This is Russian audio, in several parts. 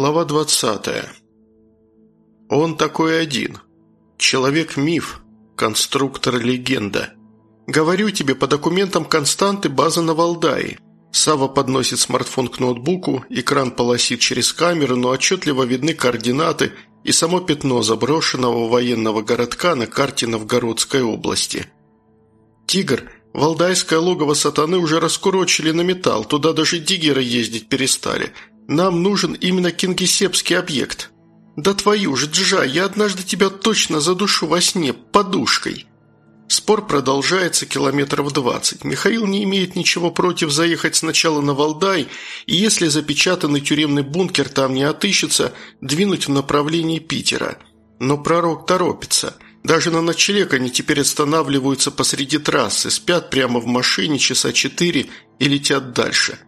Глава 20. Он такой один. Человек-миф, конструктор-легенда. Говорю тебе, по документам Константы база на Валдае. Сава подносит смартфон к ноутбуку, экран полосит через камеру, но отчетливо видны координаты и само пятно заброшенного военного городка на карте Новгородской области. «Тигр», Валдайское логово сатаны уже раскурочили на металл, туда даже диггеры ездить перестали. Нам нужен именно кингисепский объект. Да твою же, Джа, я однажды тебя точно задушу во сне подушкой. Спор продолжается километров двадцать. Михаил не имеет ничего против заехать сначала на Валдай, и если запечатанный тюремный бункер там не отыщется, двинуть в направлении Питера. Но пророк торопится. Даже на ночлег они теперь останавливаются посреди трассы, спят прямо в машине часа четыре и летят дальше.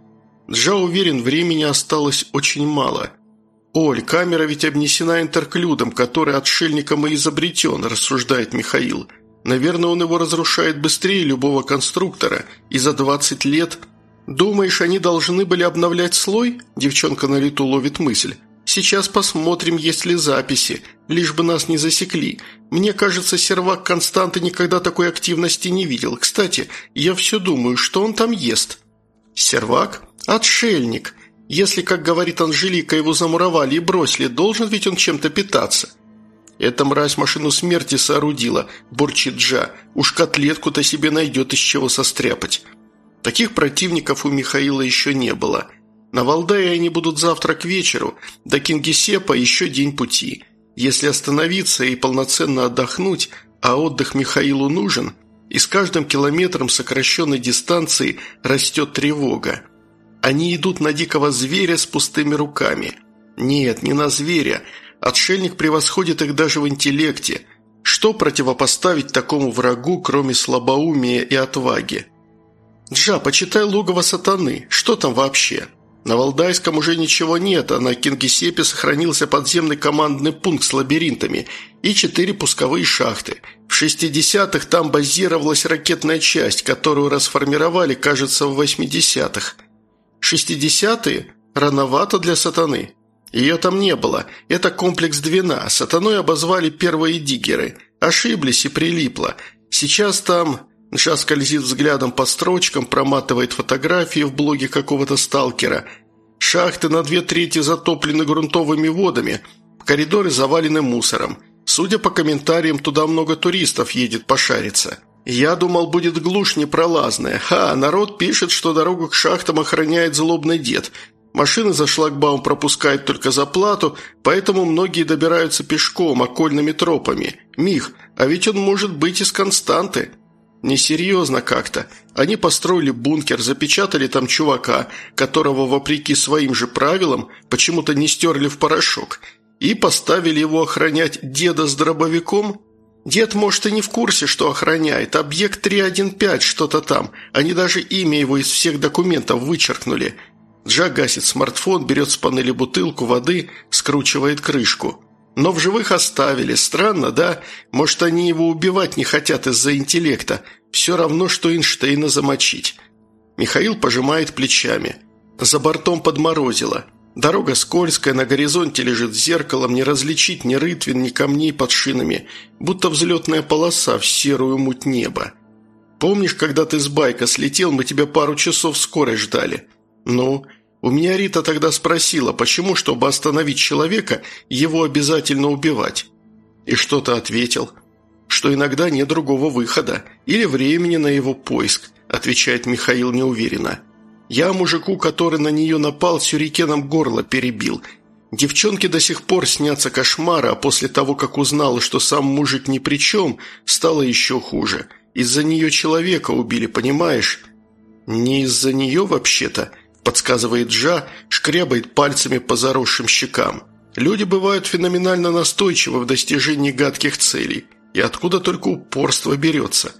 Джа уверен, времени осталось очень мало. «Оль, камера ведь обнесена интерклюдом, который отшельником и изобретен», – рассуждает Михаил. «Наверное, он его разрушает быстрее любого конструктора, и за 20 лет...» «Думаешь, они должны были обновлять слой?» – девчонка на лету ловит мысль. «Сейчас посмотрим, есть ли записи, лишь бы нас не засекли. Мне кажется, сервак Константы никогда такой активности не видел. Кстати, я все думаю, что он там ест». «Сервак?» «Отшельник. Если, как говорит Анжелика, его замуровали и бросили, должен ведь он чем-то питаться». «Эта мразь машину смерти соорудила», – бурчит Джа. «Уж котлетку-то себе найдет из чего состряпать». Таких противников у Михаила еще не было. На Валдае они будут завтра к вечеру, до Кингисепа еще день пути. Если остановиться и полноценно отдохнуть, а отдых Михаилу нужен, и с каждым километром сокращенной дистанции растет тревога. Они идут на дикого зверя с пустыми руками. Нет, не на зверя. Отшельник превосходит их даже в интеллекте. Что противопоставить такому врагу, кроме слабоумия и отваги? Джа, почитай логово сатаны. Что там вообще? На Валдайском уже ничего нет, а на Кингисеппе сохранился подземный командный пункт с лабиринтами и четыре пусковые шахты. В 60-х там базировалась ракетная часть, которую расформировали, кажется, в 80-х. Шестидесятые? Рановато для сатаны. Ее там не было. Это комплекс Двина. Сатаной обозвали первые диггеры. Ошиблись и прилипло. Сейчас там... Джа скользит взглядом по строчкам, проматывает фотографии в блоге какого-то сталкера. Шахты на две трети затоплены грунтовыми водами. Коридоры завалены мусором. Судя по комментариям, туда много туристов едет пошариться. «Я думал, будет глушь непролазная. Ха, народ пишет, что дорогу к шахтам охраняет злобный дед. Машины за шлагбаум пропускают только за плату, поэтому многие добираются пешком, окольными тропами. Мих, а ведь он может быть из Константы». «Несерьезно как-то. Они построили бункер, запечатали там чувака, которого, вопреки своим же правилам, почему-то не стерли в порошок, и поставили его охранять деда с дробовиком?» Дед, может, и не в курсе, что охраняет. Объект 315, что-то там. Они даже имя его из всех документов вычеркнули. Джа гасит смартфон, берет с панели бутылку воды, скручивает крышку. Но в живых оставили. Странно, да? Может, они его убивать не хотят из-за интеллекта. Все равно, что Эйнштейна замочить. Михаил пожимает плечами. За бортом подморозило. Дорога скользкая, на горизонте лежит зеркалом, не различить ни рытвин, ни камней под шинами, будто взлетная полоса в серую муть неба. Помнишь, когда ты с байка слетел, мы тебя пару часов скорой ждали? Ну, у меня Рита тогда спросила, почему, чтобы остановить человека, его обязательно убивать. И что ты ответил? Что иногда нет другого выхода или времени на его поиск, отвечает Михаил неуверенно. Я мужику, который на нее напал, сюрикеном горло перебил. Девчонке до сих пор снятся кошмары, а после того, как узнала, что сам мужик ни при чем, стало еще хуже. Из-за нее человека убили, понимаешь? Не из-за нее вообще-то, подсказывает Джа, шкрябает пальцами по заросшим щекам. Люди бывают феноменально настойчивы в достижении гадких целей. И откуда только упорство берется?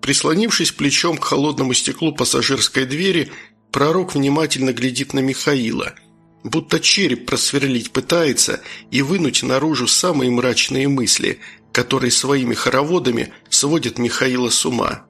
Прислонившись плечом к холодному стеклу пассажирской двери, Пророк внимательно глядит на Михаила, будто череп просверлить пытается и вынуть наружу самые мрачные мысли, которые своими хороводами сводят Михаила с ума.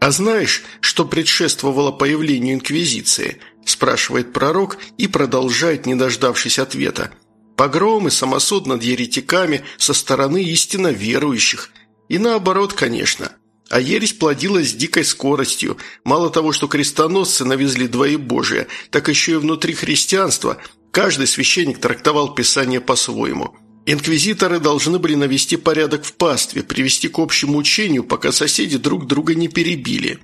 «А знаешь, что предшествовало появлению Инквизиции?» – спрашивает пророк и продолжает, не дождавшись ответа. «Погромы, самосуд над еретиками со стороны истинно верующих. И наоборот, конечно. А ересь плодилась с дикой скоростью. Мало того, что крестоносцы навезли двоебожие, так еще и внутри христианства каждый священник трактовал Писание по-своему – Инквизиторы должны были навести порядок в пастве, привести к общему учению, пока соседи друг друга не перебили.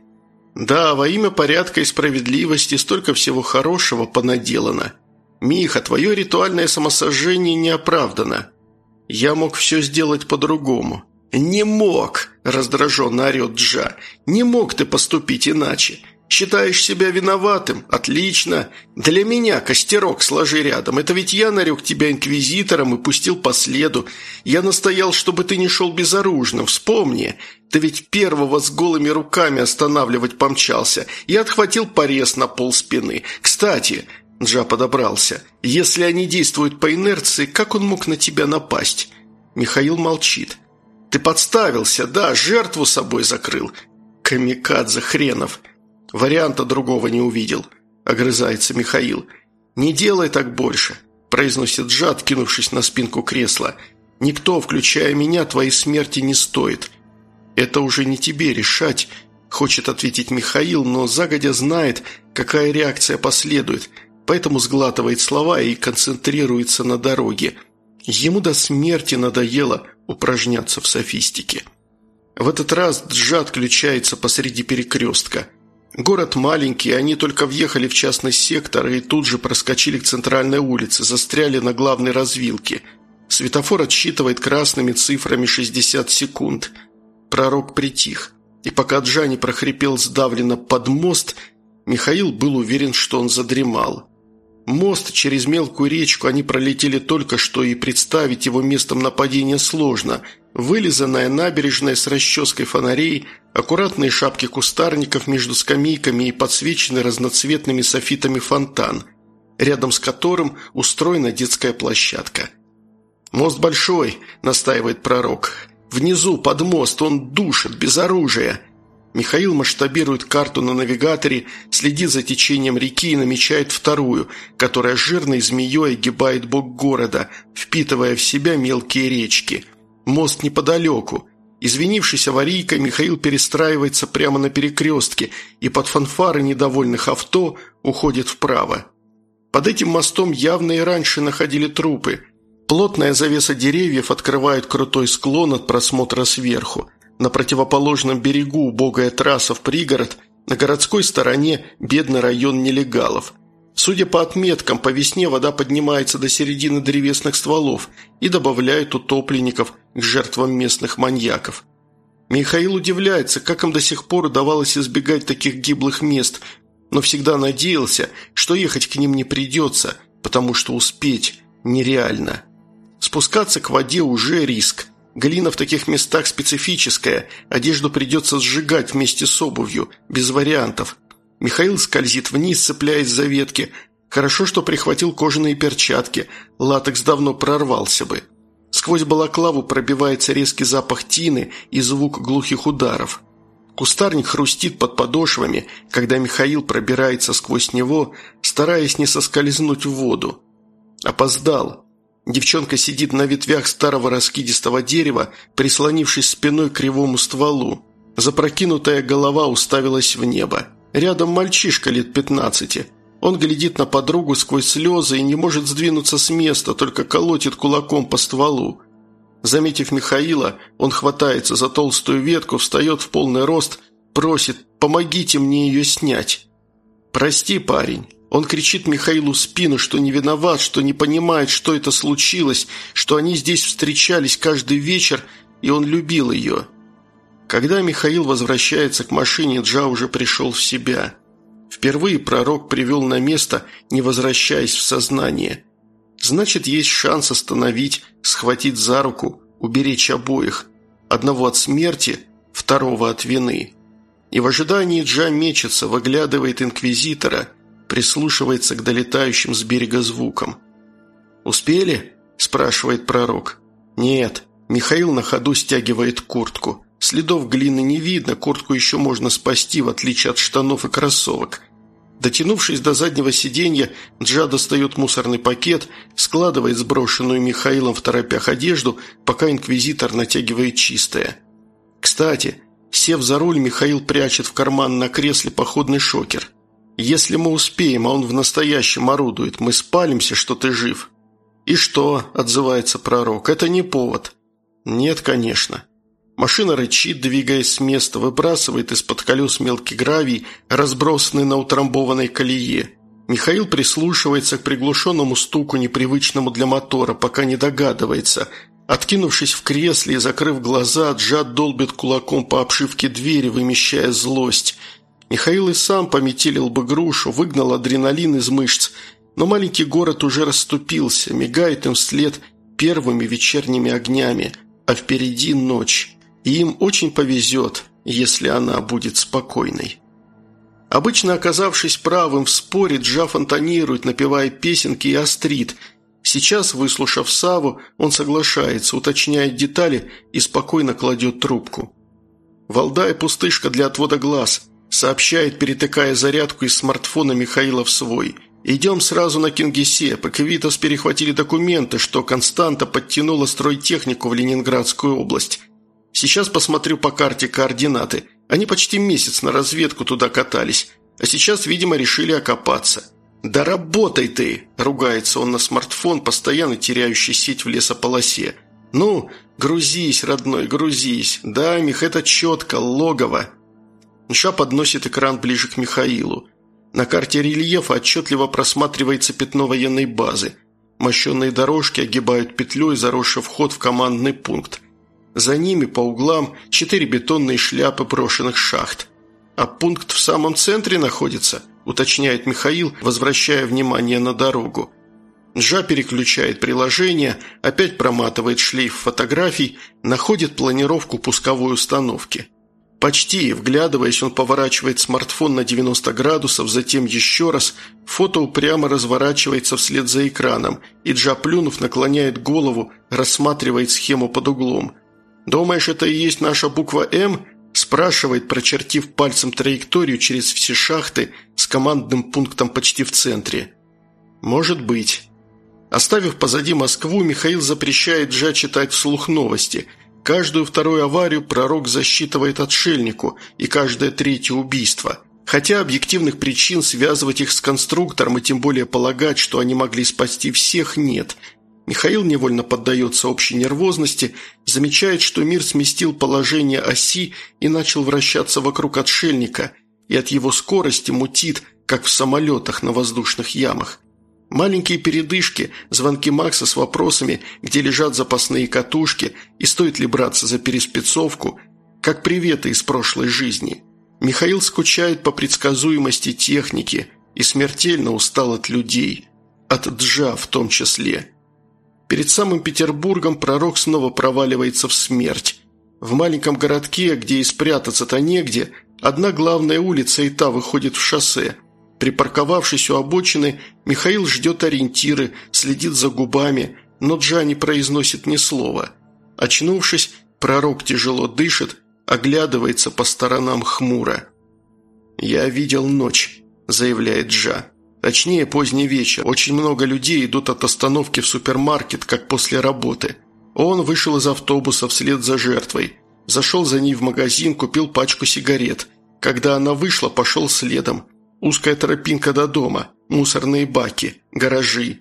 Да, во имя порядка и справедливости столько всего хорошего понаделано. Миха, твое ритуальное самосожжение не оправдано. Я мог все сделать по-другому. «Не мог!» – раздраженно орет Джа. «Не мог ты поступить иначе. Считаешь себя виноватым? Отлично. Для меня костерок сложи рядом. Это ведь я нарек тебя инквизитором и пустил по следу. Я настоял, чтобы ты не шел безоружным. Вспомни. Ты ведь первого с голыми руками останавливать помчался и отхватил порез на пол спины. Кстати, Джа подобрался. Если они действуют по инерции, как он мог на тебя напасть? Михаил молчит. Ты подставился, да, жертву собой закрыл. Камикадзе хренов. Варианта другого не увидел», – огрызается Михаил. «Не делай так больше», – произносит Джад, кинувшись на спинку кресла. «Никто, включая меня, твоей смерти не стоит». «Это уже не тебе решать», – хочет ответить Михаил, но загодя знает, какая реакция последует, поэтому сглатывает слова и концентрируется на дороге. Ему до смерти надоело упражняться в софистике. В этот раз Джад включается посреди перекрестка – Город маленький, они только въехали в частный сектор и тут же проскочили к центральной улице, застряли на главной развилке. Светофор отсчитывает красными цифрами 60 секунд. Пророк притих. И пока Джани прохрипел сдавленно под мост, Михаил был уверен, что он задремал. Мост через мелкую речку они пролетели только что, и представить его местом нападения сложно – Вылизанная набережная с расческой фонарей, аккуратные шапки кустарников между скамейками и подсвеченный разноцветными софитами фонтан, рядом с которым устроена детская площадка. «Мост большой», – настаивает пророк. «Внизу, под мост, он душит, без оружия». Михаил масштабирует карту на навигаторе, следит за течением реки и намечает вторую, которая жирной змеей огибает бок города, впитывая в себя мелкие речки – Мост неподалеку. Извинившись аварийкой, Михаил перестраивается прямо на перекрестке и под фанфары недовольных авто уходит вправо. Под этим мостом явно и раньше находили трупы. Плотная завеса деревьев открывает крутой склон от просмотра сверху. На противоположном берегу убогая трасса в пригород, на городской стороне бедный район нелегалов – Судя по отметкам, по весне вода поднимается до середины древесных стволов и добавляет утопленников к жертвам местных маньяков. Михаил удивляется, как им до сих пор удавалось избегать таких гиблых мест, но всегда надеялся, что ехать к ним не придется, потому что успеть нереально. Спускаться к воде уже риск. Глина в таких местах специфическая, одежду придется сжигать вместе с обувью, без вариантов – Михаил скользит вниз, цепляясь за ветки. Хорошо, что прихватил кожаные перчатки. Латекс давно прорвался бы. Сквозь балаклаву пробивается резкий запах тины и звук глухих ударов. Кустарник хрустит под подошвами, когда Михаил пробирается сквозь него, стараясь не соскользнуть в воду. Опоздал. Девчонка сидит на ветвях старого раскидистого дерева, прислонившись спиной к кривому стволу. Запрокинутая голова уставилась в небо. Рядом мальчишка лет пятнадцати. Он глядит на подругу сквозь слезы и не может сдвинуться с места, только колотит кулаком по стволу. Заметив Михаила, он хватается за толстую ветку, встает в полный рост, просит «помогите мне ее снять». «Прости, парень». Он кричит Михаилу в спину, что не виноват, что не понимает, что это случилось, что они здесь встречались каждый вечер, и он любил ее. Когда Михаил возвращается к машине, Джа уже пришел в себя. Впервые пророк привел на место, не возвращаясь в сознание. Значит, есть шанс остановить, схватить за руку, уберечь обоих. Одного от смерти, второго от вины. И в ожидании Джа мечется, выглядывает инквизитора, прислушивается к долетающим с берега звукам. «Успели?» – спрашивает пророк. «Нет». Михаил на ходу стягивает куртку – Следов глины не видно, куртку еще можно спасти, в отличие от штанов и кроссовок. Дотянувшись до заднего сиденья, Джа достает мусорный пакет, складывает сброшенную Михаилом в торопях одежду, пока инквизитор натягивает чистое. Кстати, сев за руль, Михаил прячет в карман на кресле походный шокер. «Если мы успеем, а он в настоящем орудует, мы спалимся, что ты жив». «И что?» – отзывается пророк. «Это не повод». «Нет, конечно». Машина рычит, двигаясь с места, выбрасывает из-под колес мелкий гравий, разбросанный на утрамбованной колее. Михаил прислушивается к приглушенному стуку, непривычному для мотора, пока не догадывается. Откинувшись в кресле и закрыв глаза, Джад долбит кулаком по обшивке двери, вымещая злость. Михаил и сам пометелил бы грушу, выгнал адреналин из мышц, но маленький город уже расступился, мигает им вслед первыми вечерними огнями, а впереди ночь и им очень повезет, если она будет спокойной. Обычно оказавшись правым в споре, Джа фонтанирует, напевая песенки и острит. Сейчас, выслушав Саву, он соглашается, уточняет детали и спокойно кладет трубку. «Валдая пустышка для отвода глаз», сообщает, перетыкая зарядку из смартфона Михаила в свой. «Идем сразу на Кингисепп. Эквитос перехватили документы, что Константа подтянула стройтехнику в Ленинградскую область. Сейчас посмотрю по карте координаты. Они почти месяц на разведку туда катались, а сейчас, видимо, решили окопаться. «Да работай ты!» – ругается он на смартфон, постоянно теряющий сеть в лесополосе. «Ну, грузись, родной, грузись. Да, Мих, это четко, логово». Нша подносит экран ближе к Михаилу. На карте рельефа отчетливо просматривается пятно военной базы. Мощенные дорожки огибают петлей, заросший вход в командный пункт. За ними по углам четыре бетонные шляпы брошенных шахт. А пункт в самом центре находится, уточняет Михаил, возвращая внимание на дорогу. Джа переключает приложение, опять проматывает шлейф фотографий, находит планировку пусковой установки. Почти, вглядываясь, он поворачивает смартфон на 90 градусов, затем еще раз, фото упрямо разворачивается вслед за экраном, и Джа, плюнув, наклоняет голову, рассматривает схему под углом – «Думаешь, это и есть наша буква «М»?» спрашивает, прочертив пальцем траекторию через все шахты с командным пунктом почти в центре. «Может быть». Оставив позади Москву, Михаил запрещает Джа читать вслух новости. Каждую вторую аварию пророк засчитывает отшельнику и каждое третье убийство. Хотя объективных причин связывать их с конструктором и тем более полагать, что они могли спасти всех, нет – Михаил невольно поддается общей нервозности, замечает, что мир сместил положение оси и начал вращаться вокруг отшельника, и от его скорости мутит, как в самолетах на воздушных ямах. Маленькие передышки, звонки Макса с вопросами, где лежат запасные катушки и стоит ли браться за переспецовку, как приветы из прошлой жизни. Михаил скучает по предсказуемости техники и смертельно устал от людей, от Джа в том числе. Перед самым Петербургом пророк снова проваливается в смерть. В маленьком городке, где и спрятаться-то негде, одна главная улица и та выходит в шоссе. Припарковавшись у обочины, Михаил ждет ориентиры, следит за губами, но Джа не произносит ни слова. Очнувшись, пророк тяжело дышит, оглядывается по сторонам хмуро. «Я видел ночь», – заявляет Джа. Точнее, поздний вечер. Очень много людей идут от остановки в супермаркет, как после работы. Он вышел из автобуса вслед за жертвой. Зашел за ней в магазин, купил пачку сигарет. Когда она вышла, пошел следом. Узкая тропинка до дома, мусорные баки, гаражи.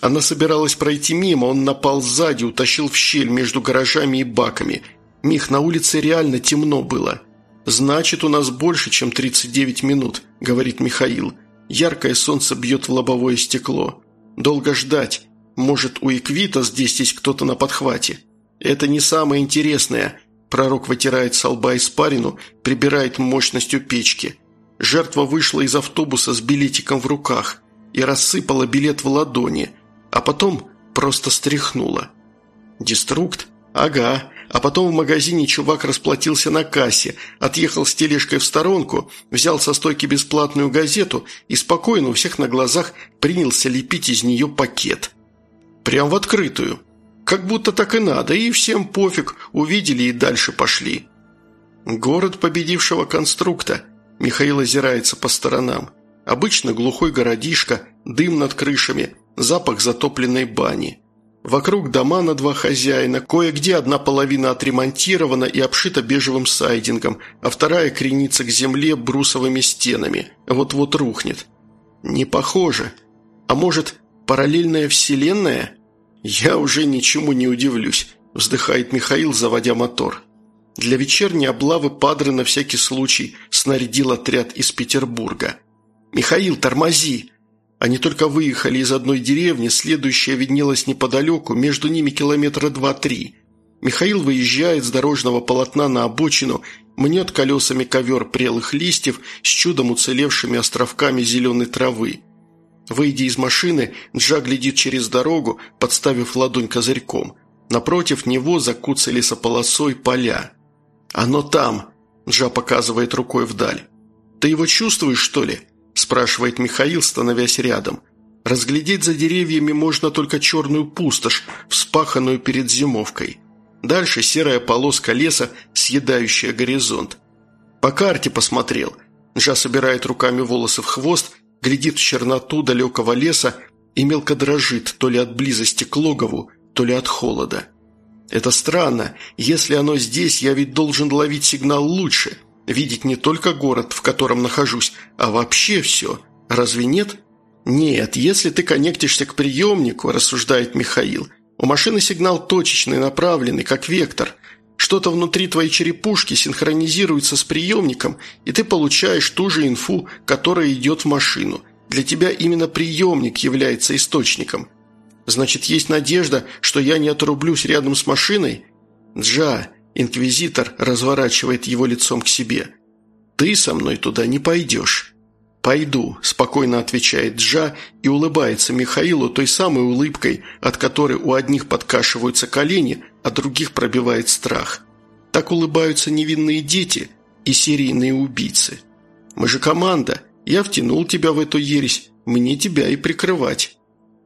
Она собиралась пройти мимо, он напал сзади, утащил в щель между гаражами и баками. Мих, на улице реально темно было. «Значит, у нас больше, чем 39 минут», – говорит Михаил. Яркое солнце бьет в лобовое стекло. Долго ждать. Может, у Эквита здесь есть кто-то на подхвате. Это не самое интересное. Пророк вытирает со лба испарину, прибирает мощностью печки. Жертва вышла из автобуса с билетиком в руках и рассыпала билет в ладони, а потом просто стряхнула. Деструкт? Ага, а потом в магазине чувак расплатился на кассе, отъехал с тележкой в сторонку, взял со стойки бесплатную газету и спокойно у всех на глазах принялся лепить из нее пакет. Прям в открытую. Как будто так и надо, и всем пофиг, увидели и дальше пошли. Город победившего конструкта. Михаил озирается по сторонам. Обычно глухой городишко, дым над крышами, запах затопленной бани. Вокруг дома на два хозяина, кое-где одна половина отремонтирована и обшита бежевым сайдингом, а вторая кренится к земле брусовыми стенами. Вот-вот рухнет. Не похоже. А может, параллельная вселенная? Я уже ничему не удивлюсь, вздыхает Михаил, заводя мотор. Для вечерней облавы Падре на всякий случай снарядил отряд из Петербурга. «Михаил, тормози!» Они только выехали из одной деревни, следующая виднелась неподалеку, между ними километра два-три. Михаил выезжает с дорожного полотна на обочину, мнет колесами ковер прелых листьев с чудом уцелевшими островками зеленой травы. Выйдя из машины, Джа глядит через дорогу, подставив ладонь козырьком. Напротив него закуцали лесополосой поля. «Оно там!» – Джа показывает рукой вдаль. «Ты его чувствуешь, что ли?» – спрашивает Михаил, становясь рядом. Разглядеть за деревьями можно только черную пустошь, вспаханную перед зимовкой. Дальше серая полоска леса, съедающая горизонт. По карте посмотрел. Джа собирает руками волосы в хвост, глядит в черноту далекого леса и мелко дрожит то ли от близости к логову, то ли от холода. Это странно. Если оно здесь, я ведь должен ловить сигнал лучше. Видеть не только город, в котором нахожусь, а вообще все. Разве нет? Нет, если ты коннектишься к приемнику, рассуждает Михаил, у машины сигнал точечный, направленный, как вектор. Что-то внутри твоей черепушки синхронизируется с приемником, и ты получаешь ту же инфу, которая идет в машину. Для тебя именно приемник является источником – Значит, есть надежда, что я не отрублюсь рядом с машиной? Джа, инквизитор разворачивает его лицом к себе. Ты со мной туда не пойдешь. «Пойду», – спокойно отвечает Джа и улыбается Михаилу той самой улыбкой, от которой у одних подкашиваются колени, а других пробивает страх. Так улыбаются невинные дети и серийные убийцы. «Мы же команда. Я втянул тебя в эту ересь. Мне тебя и прикрывать».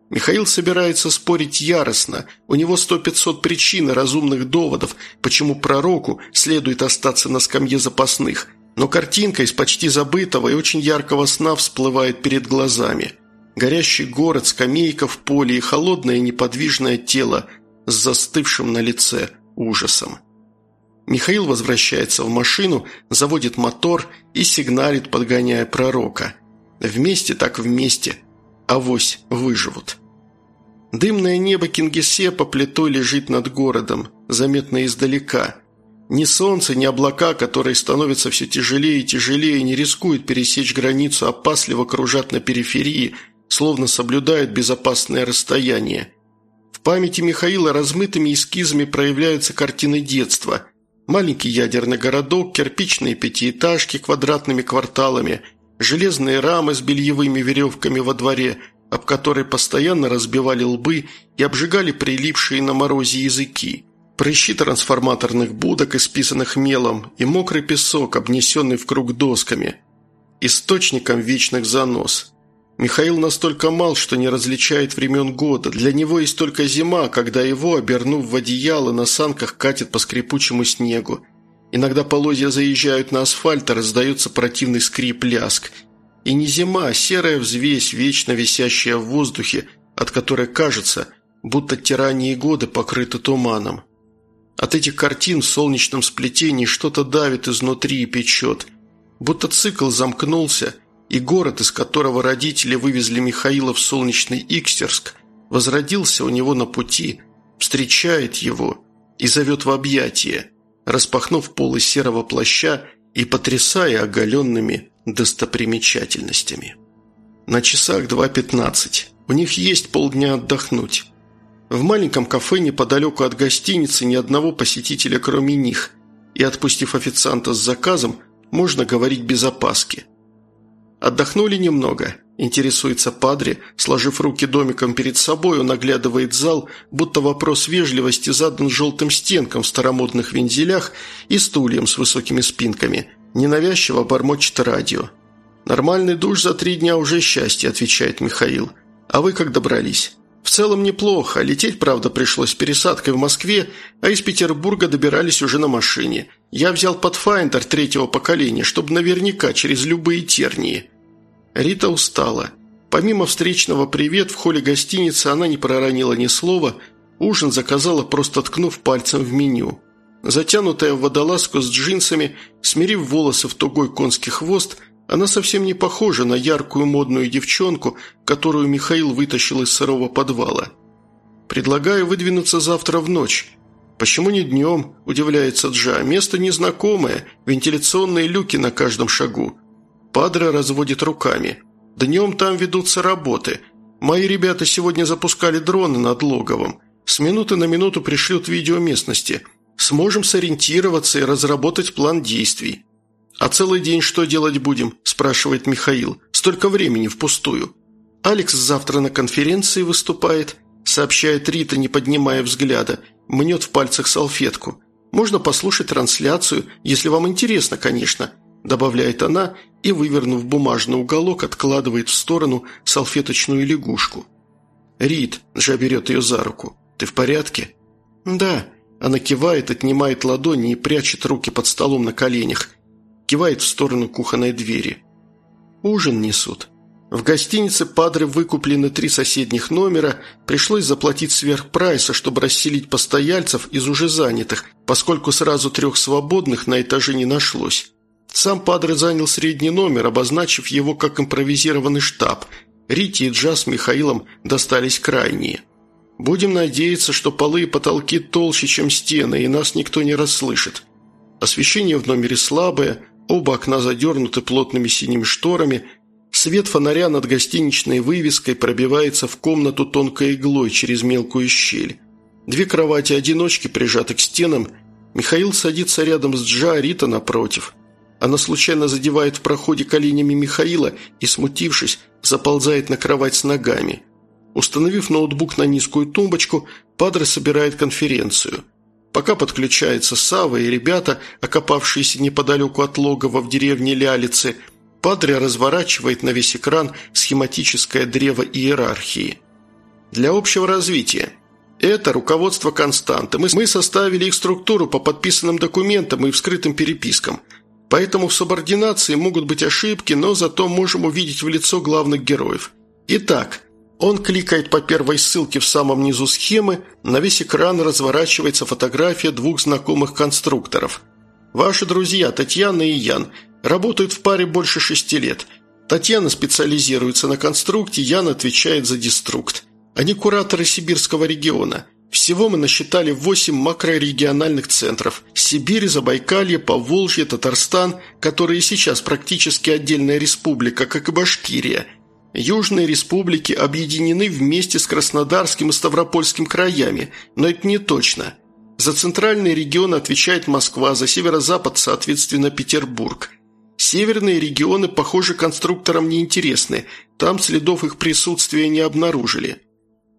Михаил собирается спорить яростно. У него сто пятьсот причин и разумных доводов, почему пророку следует остаться на скамье запасных. Но картинка из почти забытого и очень яркого сна всплывает перед глазами. Горящий город, скамейка в поле и холодное неподвижное тело с застывшим на лице ужасом. Михаил возвращается в машину, заводит мотор и сигналит, подгоняя пророка. Вместе так вместе – авось выживут. Дымное небо Кингисеппа плитой лежит над городом, заметно издалека. Ни солнце, ни облака, которые становятся все тяжелее и тяжелее, не рискуют пересечь границу, опасливо кружат на периферии, словно соблюдают безопасное расстояние. В памяти Михаила размытыми эскизами проявляются картины детства. Маленький ядерный городок, кирпичные пятиэтажки квадратными кварталами – железные рамы с бельевыми веревками во дворе, об которые постоянно разбивали лбы и обжигали прилипшие на морозе языки, прыщи трансформаторных будок, исписанных мелом, и мокрый песок, обнесенный в круг досками, источником вечных занос. Михаил настолько мал, что не различает времен года. Для него есть только зима, когда его, обернув в одеяло, на санках катит по скрипучему снегу – Иногда полозья заезжают на асфальт, и раздается противный скрип-ляск. И не зима, а серая взвесь, вечно висящая в воздухе, от которой кажется, будто тирании годы покрыты туманом. От этих картин в солнечном сплетении что-то давит изнутри и печет. Будто цикл замкнулся, и город, из которого родители вывезли Михаила в солнечный Икстерск, возродился у него на пути, встречает его и зовет в объятия распахнув полы серого плаща и потрясая оголенными достопримечательностями. На часах 2.15. У них есть полдня отдохнуть. В маленьком кафе неподалеку от гостиницы ни одного посетителя кроме них, и, отпустив официанта с заказом, можно говорить без опаски. Отдохнули немного – Интересуется Падре, сложив руки домиком перед собой, он оглядывает зал, будто вопрос вежливости задан желтым стенкам в старомодных вензелях и стульям с высокими спинками. Ненавязчиво бормочет радио. «Нормальный душ за три дня уже счастье», – отвечает Михаил. «А вы как добрались?» «В целом неплохо. Лететь, правда, пришлось пересадкой в Москве, а из Петербурга добирались уже на машине. Я взял Pathfinder третьего поколения, чтобы наверняка через любые тернии». Рита устала. Помимо встречного «привет» в холле гостиницы она не проронила ни слова, ужин заказала, просто ткнув пальцем в меню. Затянутая в водолазку с джинсами, смирив волосы в тугой конский хвост, она совсем не похожа на яркую модную девчонку, которую Михаил вытащил из сырого подвала. «Предлагаю выдвинуться завтра в ночь». «Почему не днем?» – удивляется Джа. «Место незнакомое, вентиляционные люки на каждом шагу». Падре разводит руками. «Днем там ведутся работы. Мои ребята сегодня запускали дроны над логовом. С минуты на минуту пришлют видео местности. Сможем сориентироваться и разработать план действий». «А целый день что делать будем?» – спрашивает Михаил. «Столько времени впустую». «Алекс завтра на конференции выступает», – сообщает Рита, не поднимая взгляда. Мнет в пальцах салфетку. «Можно послушать трансляцию, если вам интересно, конечно», – добавляет она и, вывернув бумажный уголок, откладывает в сторону салфеточную лягушку. «Рит», – Жа берет ее за руку, – «ты в порядке?» «Да», – она кивает, отнимает ладони и прячет руки под столом на коленях кивает в сторону кухонной двери. Ужин несут. В гостинице Падре выкуплены три соседних номера, пришлось заплатить сверх прайса, чтобы расселить постояльцев из уже занятых, поскольку сразу трех свободных на этаже не нашлось. Сам Падре занял средний номер, обозначив его как импровизированный штаб. Рити и Джаз с Михаилом достались крайние. «Будем надеяться, что полы и потолки толще, чем стены, и нас никто не расслышит. Освещение в номере слабое, Оба окна задернуты плотными синими шторами. Свет фонаря над гостиничной вывеской пробивается в комнату тонкой иглой через мелкую щель. Две кровати-одиночки прижаты к стенам. Михаил садится рядом с Джа, Рита напротив. Она случайно задевает в проходе коленями Михаила и, смутившись, заползает на кровать с ногами. Установив ноутбук на низкую тумбочку, Падре собирает конференцию – Пока подключается Сава и ребята, окопавшиеся неподалеку от логова в деревне Лялицы, Падре разворачивает на весь экран схематическое древо иерархии. Для общего развития. Это руководство константы. Мы, составили их структуру по подписанным документам и вскрытым перепискам. Поэтому в субординации могут быть ошибки, но зато можем увидеть в лицо главных героев. Итак, он кликает по первой ссылке в самом низу схемы, на весь экран разворачивается фотография двух знакомых конструкторов. Ваши друзья Татьяна и Ян работают в паре больше шести лет. Татьяна специализируется на конструкте, Ян отвечает за деструкт. Они кураторы сибирского региона. Всего мы насчитали 8 макрорегиональных центров – Сибирь, Забайкалье, Поволжье, Татарстан, которые сейчас практически отдельная республика, как и Башкирия – Южные республики объединены вместе с Краснодарским и Ставропольским краями, но это не точно. За центральные регионы отвечает Москва, за северо-запад, соответственно, Петербург. Северные регионы, похоже, конструкторам не интересны, там следов их присутствия не обнаружили.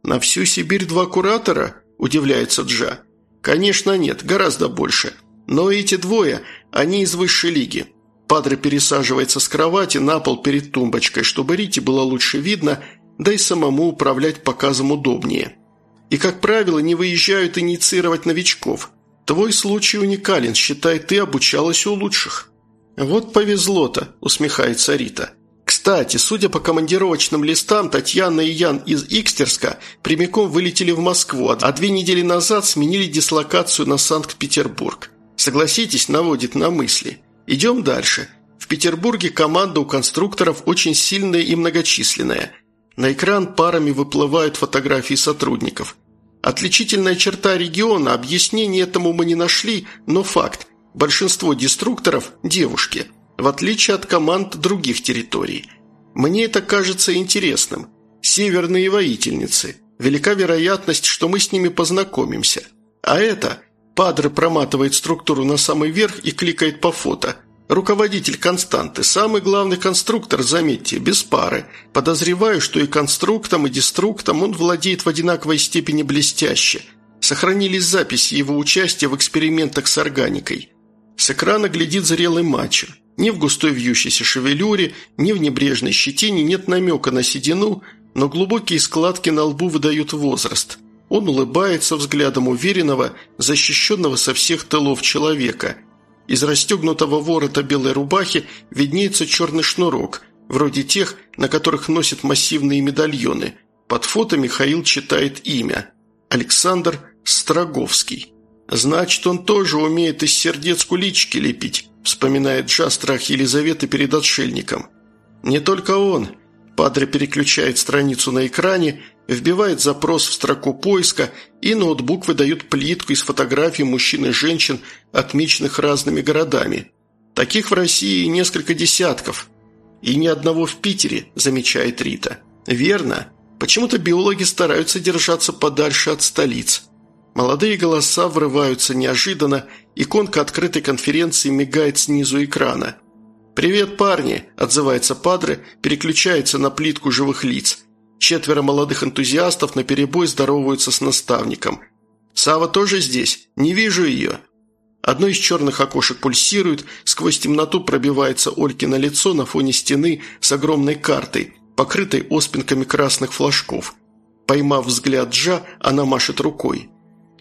«На всю Сибирь два куратора?» – удивляется Джа. «Конечно нет, гораздо больше. Но эти двое, они из высшей лиги. Падре пересаживается с кровати на пол перед тумбочкой, чтобы Рите было лучше видно, да и самому управлять показом удобнее. И, как правило, не выезжают инициировать новичков. Твой случай уникален, считай, ты обучалась у лучших». «Вот повезло-то», – усмехается Рита. «Кстати, судя по командировочным листам, Татьяна и Ян из Икстерска прямиком вылетели в Москву, а две недели назад сменили дислокацию на Санкт-Петербург. Согласитесь, наводит на мысли». Идем дальше. В Петербурге команда у конструкторов очень сильная и многочисленная. На экран парами выплывают фотографии сотрудников. Отличительная черта региона, объяснения этому мы не нашли, но факт. Большинство деструкторов – девушки, в отличие от команд других территорий. Мне это кажется интересным. Северные воительницы. Велика вероятность, что мы с ними познакомимся. А это Падре проматывает структуру на самый верх и кликает по фото. Руководитель константы, самый главный конструктор, заметьте, без пары. Подозреваю, что и конструктом, и деструктом он владеет в одинаковой степени блестяще. Сохранились записи его участия в экспериментах с органикой. С экрана глядит зрелый мачо. Ни в густой вьющейся шевелюре, ни в небрежной щетине нет намека на седину, но глубокие складки на лбу выдают возраст – он улыбается взглядом уверенного, защищенного со всех тылов человека. Из расстегнутого ворота белой рубахи виднеется черный шнурок, вроде тех, на которых носят массивные медальоны. Под фото Михаил читает имя – Александр Строговский. «Значит, он тоже умеет из сердец кулички лепить», – вспоминает Джа страх Елизаветы перед отшельником. «Не только он». Падре переключает страницу на экране, вбивает запрос в строку поиска, и ноутбук выдает плитку из фотографий мужчин и женщин, отмеченных разными городами. Таких в России несколько десятков. И ни одного в Питере, замечает Рита. Верно. Почему-то биологи стараются держаться подальше от столиц. Молодые голоса врываются неожиданно, иконка открытой конференции мигает снизу экрана. «Привет, парни!» – отзывается Падре, переключается на плитку живых лиц– Четверо молодых энтузиастов наперебой здороваются с наставником. «Сава тоже здесь? Не вижу ее». Одно из черных окошек пульсирует, сквозь темноту пробивается Олькино лицо на фоне стены с огромной картой, покрытой оспинками красных флажков. Поймав взгляд Джа, она машет рукой.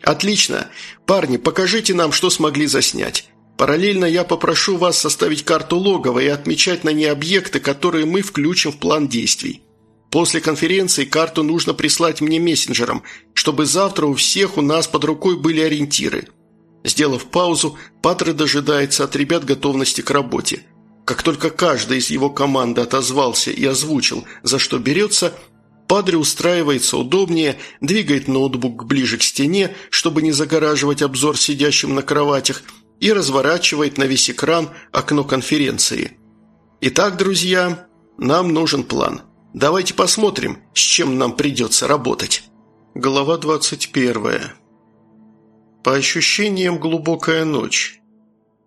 «Отлично! Парни, покажите нам, что смогли заснять. Параллельно я попрошу вас составить карту логова и отмечать на ней объекты, которые мы включим в план действий. После конференции карту нужно прислать мне мессенджером, чтобы завтра у всех у нас под рукой были ориентиры». Сделав паузу, Патре дожидается от ребят готовности к работе. Как только каждый из его команды отозвался и озвучил, за что берется, Падре устраивается удобнее, двигает ноутбук ближе к стене, чтобы не загораживать обзор сидящим на кроватях, и разворачивает на весь экран окно конференции. Итак, друзья, нам нужен план. Давайте посмотрим, с чем нам придется работать. Глава 21. По ощущениям, глубокая ночь.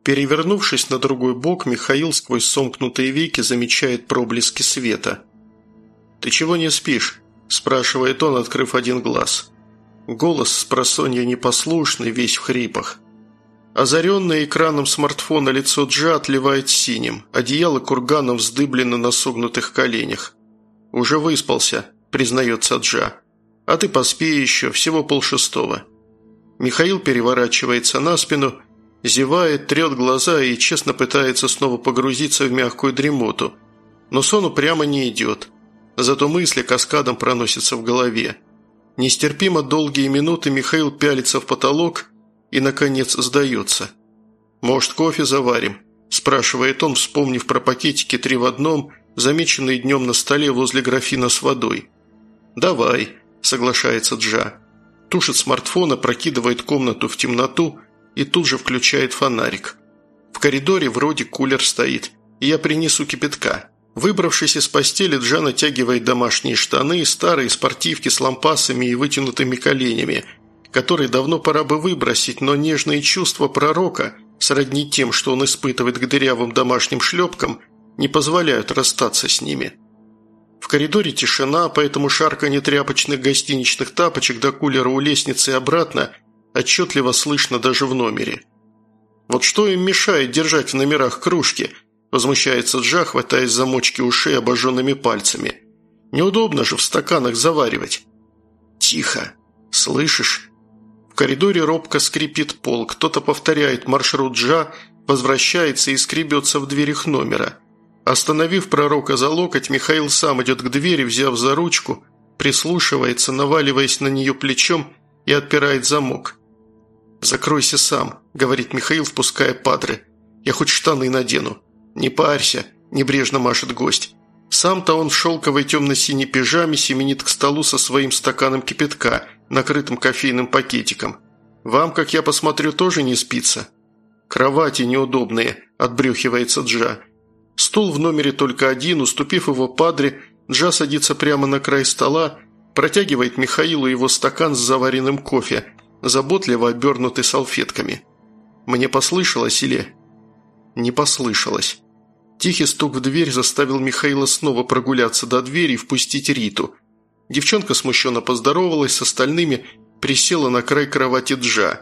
Перевернувшись на другой бок, Михаил сквозь сомкнутые веки замечает проблески света. «Ты чего не спишь?» – спрашивает он, открыв один глаз. Голос с просонья непослушный, весь в хрипах. Озаренное экраном смартфона лицо Джа отливает синим, одеяло курганом вздыблено на согнутых коленях. «Уже выспался», – признается Джа. «А ты поспи еще, всего полшестого». Михаил переворачивается на спину, зевает, трет глаза и честно пытается снова погрузиться в мягкую дремоту. Но сон прямо не идет. Зато мысли каскадом проносятся в голове. Нестерпимо долгие минуты Михаил пялится в потолок и, наконец, сдается. «Может, кофе заварим?» – спрашивает он, вспомнив про пакетики три в одном замеченные днем на столе возле графина с водой. «Давай», – соглашается Джа. Тушит смартфон, опрокидывает комнату в темноту и тут же включает фонарик. В коридоре вроде кулер стоит, и я принесу кипятка. Выбравшись из постели, Джа натягивает домашние штаны, старые спортивки с лампасами и вытянутыми коленями, которые давно пора бы выбросить, но нежные чувства пророка, сродни тем, что он испытывает к дырявым домашним шлепкам, не позволяют расстаться с ними. В коридоре тишина, поэтому шарканье тряпочных гостиничных тапочек до кулера у лестницы и обратно отчетливо слышно даже в номере. «Вот что им мешает держать в номерах кружки?» – возмущается Джа, хватаясь за мочки ушей обожженными пальцами. «Неудобно же в стаканах заваривать». «Тихо! Слышишь?» В коридоре робко скрипит пол, кто-то повторяет маршрут Джа, возвращается и скребется в дверях номера – Остановив пророка за локоть, Михаил сам идет к двери, взяв за ручку, прислушивается, наваливаясь на нее плечом и отпирает замок. «Закройся сам», – говорит Михаил, впуская падры. «Я хоть штаны надену». «Не парься», – небрежно машет гость. Сам-то он в шелковой темно-синей пижаме семенит к столу со своим стаканом кипятка, накрытым кофейным пакетиком. «Вам, как я посмотрю, тоже не спится?» «Кровати неудобные», – отбрюхивается Джа. Стул в номере только один, уступив его падре, Джа садится прямо на край стола, протягивает Михаилу его стакан с заваренным кофе, заботливо обернутый салфетками. «Мне послышалось или...» «Не послышалось». Тихий стук в дверь заставил Михаила снова прогуляться до двери и впустить Риту. Девчонка смущенно поздоровалась с остальными, присела на край кровати Джа.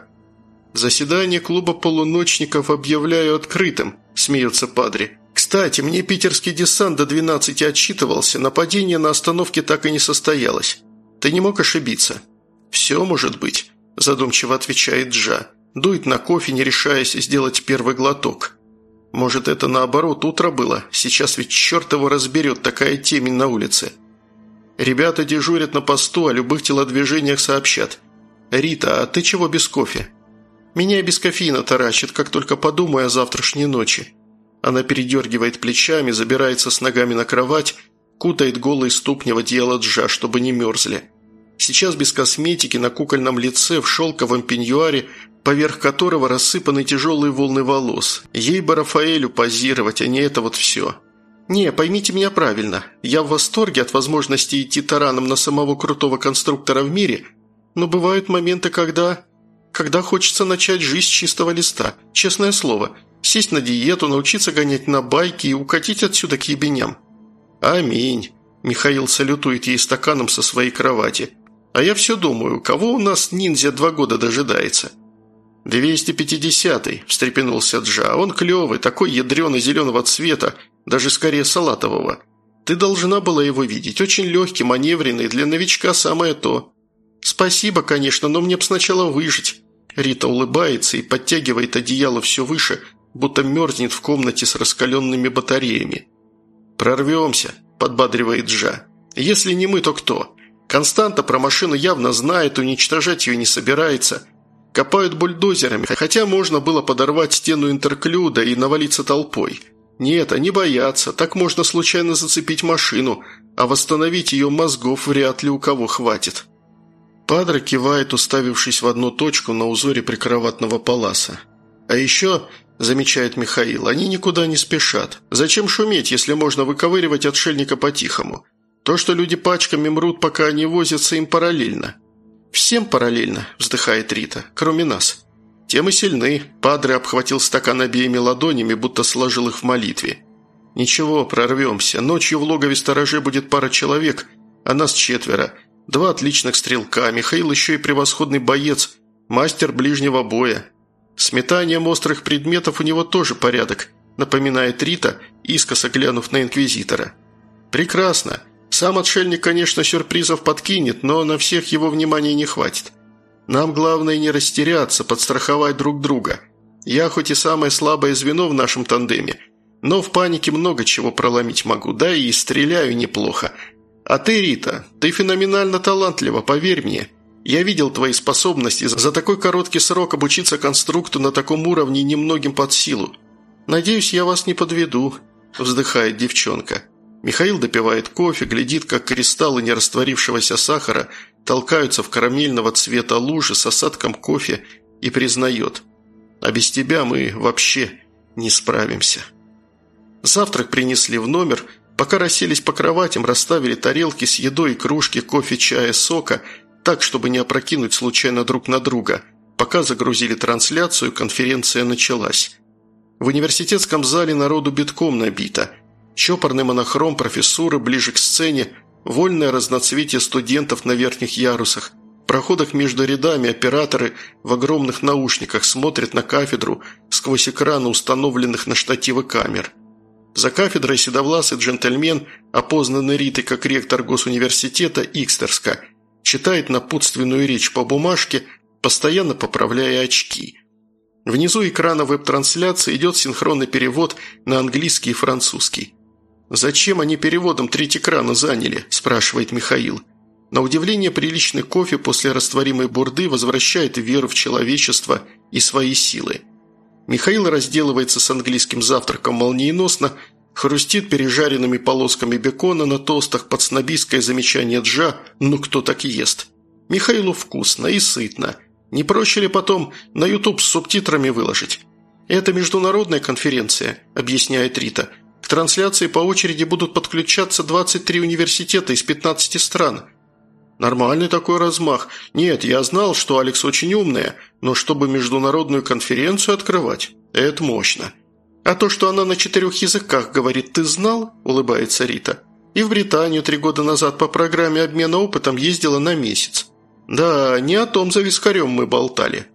«Заседание клуба полуночников объявляю открытым», – смеется Падре. «Кстати, мне питерский десант до 12 отчитывался, нападение на остановке так и не состоялось. Ты не мог ошибиться?» «Все может быть», – задумчиво отвечает Джа. Дует на кофе, не решаясь сделать первый глоток. Может, это наоборот утро было? Сейчас ведь черт его разберет, такая темень на улице. Ребята дежурят на посту, о любых телодвижениях сообщат. «Рита, а ты чего без кофе?» «Меня без кофеина таращит, как только подумаю о завтрашней ночи». Она передергивает плечами, забирается с ногами на кровать, кутает голые ступни в одеяло джа, чтобы не мерзли. Сейчас без косметики, на кукольном лице, в шелковом пеньюаре, поверх которого рассыпаны тяжелые волны волос. Ей бы Рафаэлю позировать, а не это вот все. «Не, поймите меня правильно. Я в восторге от возможности идти тараном на самого крутого конструктора в мире, но бывают моменты, когда... когда хочется начать жизнь с чистого листа. Честное слово. Сесть на диету, научиться гонять на байки и укатить отсюда к ебеням». «Аминь». Михаил салютует ей стаканом со своей кровати. «А я все думаю, кого у нас ниндзя два года дожидается?» «Двести пятидесятый», – встрепенулся Джа. «Он клевый, такой ядреный зеленого цвета, даже скорее салатового. Ты должна была его видеть. Очень легкий, маневренный, для новичка самое то». «Спасибо, конечно, но мне б сначала выжить». Рита улыбается и подтягивает одеяло все выше, будто мерзнет в комнате с раскаленными батареями. «Прорвемся», – подбадривает Джа. «Если не мы, то кто? Константа про машину явно знает, уничтожать ее не собирается». Копают бульдозерами, хотя можно было подорвать стену интерклюда и навалиться толпой. Нет, они боятся, так можно случайно зацепить машину, а восстановить ее мозгов вряд ли у кого хватит. Падре кивает, уставившись в одну точку на узоре прикроватного паласа. А еще, замечает Михаил, они никуда не спешат. Зачем шуметь, если можно выковыривать отшельника по-тихому? То, что люди пачками мрут, пока они возятся им параллельно – «Всем параллельно», – вздыхает Рита, – «кроме нас». «Тем и сильны». Падре обхватил стакан обеими ладонями, будто сложил их в молитве. «Ничего, прорвемся. Ночью в логове сторожей будет пара человек, а нас четверо. Два отличных стрелка, Михаил еще и превосходный боец, мастер ближнего боя. С метанием острых предметов у него тоже порядок», напоминает Рита, искоса глянув на Инквизитора. «Прекрасно. Сам отшельник, конечно, сюрпризов подкинет, но на всех его внимания не хватит. Нам главное не растеряться, подстраховать друг друга. Я хоть и самое слабое звено в нашем тандеме, но в панике много чего проломить могу, да и стреляю неплохо. А ты, Рита, ты феноменально талантлива, поверь мне. Я видел твои способности, за такой короткий срок обучиться конструкту на таком уровне немногим под силу. Надеюсь, я вас не подведу», – вздыхает девчонка. Михаил допивает кофе, глядит, как кристаллы нерастворившегося сахара толкаются в карамельного цвета лужи с осадком кофе и признает «А без тебя мы вообще не справимся». Завтрак принесли в номер, пока расселись по кроватям, расставили тарелки с едой, кружки, кофе, чая, сока, так, чтобы не опрокинуть случайно друг на друга. Пока загрузили трансляцию, конференция началась. В университетском зале народу битком набито – чопорный монохром профессуры ближе к сцене, вольное разноцветие студентов на верхних ярусах, проходах между рядами операторы в огромных наушниках смотрят на кафедру сквозь экраны установленных на штативы камер. За кафедрой седовласый джентльмен, опознанный Ритой как ректор госуниверситета Икстерска, читает напутственную речь по бумажке, постоянно поправляя очки. Внизу экрана веб-трансляции идет синхронный перевод на английский и французский. «Зачем они переводом треть экрана заняли?» – спрашивает Михаил. На удивление, приличный кофе после растворимой бурды возвращает веру в человечество и свои силы. Михаил разделывается с английским завтраком молниеносно, хрустит пережаренными полосками бекона на тостах под снобистское замечание Джа «Ну кто так ест?». Михаилу вкусно и сытно. Не проще ли потом на YouTube с субтитрами выложить? «Это международная конференция», – объясняет Рита – трансляции по очереди будут подключаться 23 университета из 15 стран. Нормальный такой размах. Нет, я знал, что Алекс очень умная, но чтобы международную конференцию открывать, это мощно. А то, что она на четырех языках говорит, ты знал? Улыбается Рита. И в Британию три года назад по программе обмена опытом ездила на месяц. Да, не о том за вискарем мы болтали.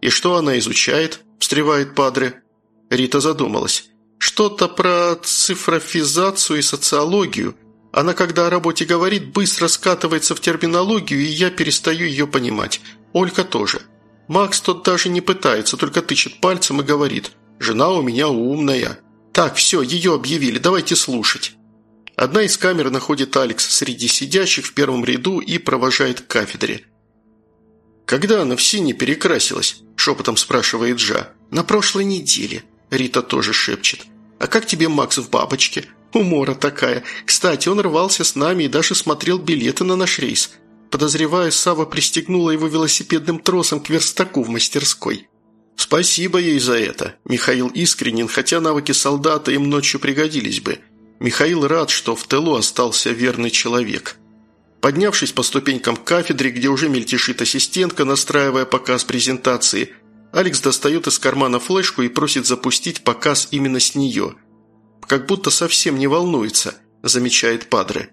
И что она изучает? Встревает Падре. Рита задумалась. Что-то про цифрофизацию и социологию. Она, когда о работе говорит, быстро скатывается в терминологию, и я перестаю ее понимать. Олька тоже. Макс тот даже не пытается, только тычет пальцем и говорит «Жена у меня умная». «Так, все, ее объявили, давайте слушать». Одна из камер находит Алекс среди сидящих в первом ряду и провожает к кафедре. «Когда она в синий перекрасилась?» – шепотом спрашивает Джа. «На прошлой неделе», – Рита тоже шепчет. «А как тебе Макс в бабочке?» «Умора такая. Кстати, он рвался с нами и даже смотрел билеты на наш рейс. Подозреваю, Сава пристегнула его велосипедным тросом к верстаку в мастерской». «Спасибо ей за это», – Михаил искренен, хотя навыки солдата им ночью пригодились бы. Михаил рад, что в тылу остался верный человек. Поднявшись по ступенькам к кафедре, где уже мельтешит ассистентка, настраивая показ презентации, Алекс достает из кармана флешку и просит запустить показ именно с нее. «Как будто совсем не волнуется», – замечает Падре.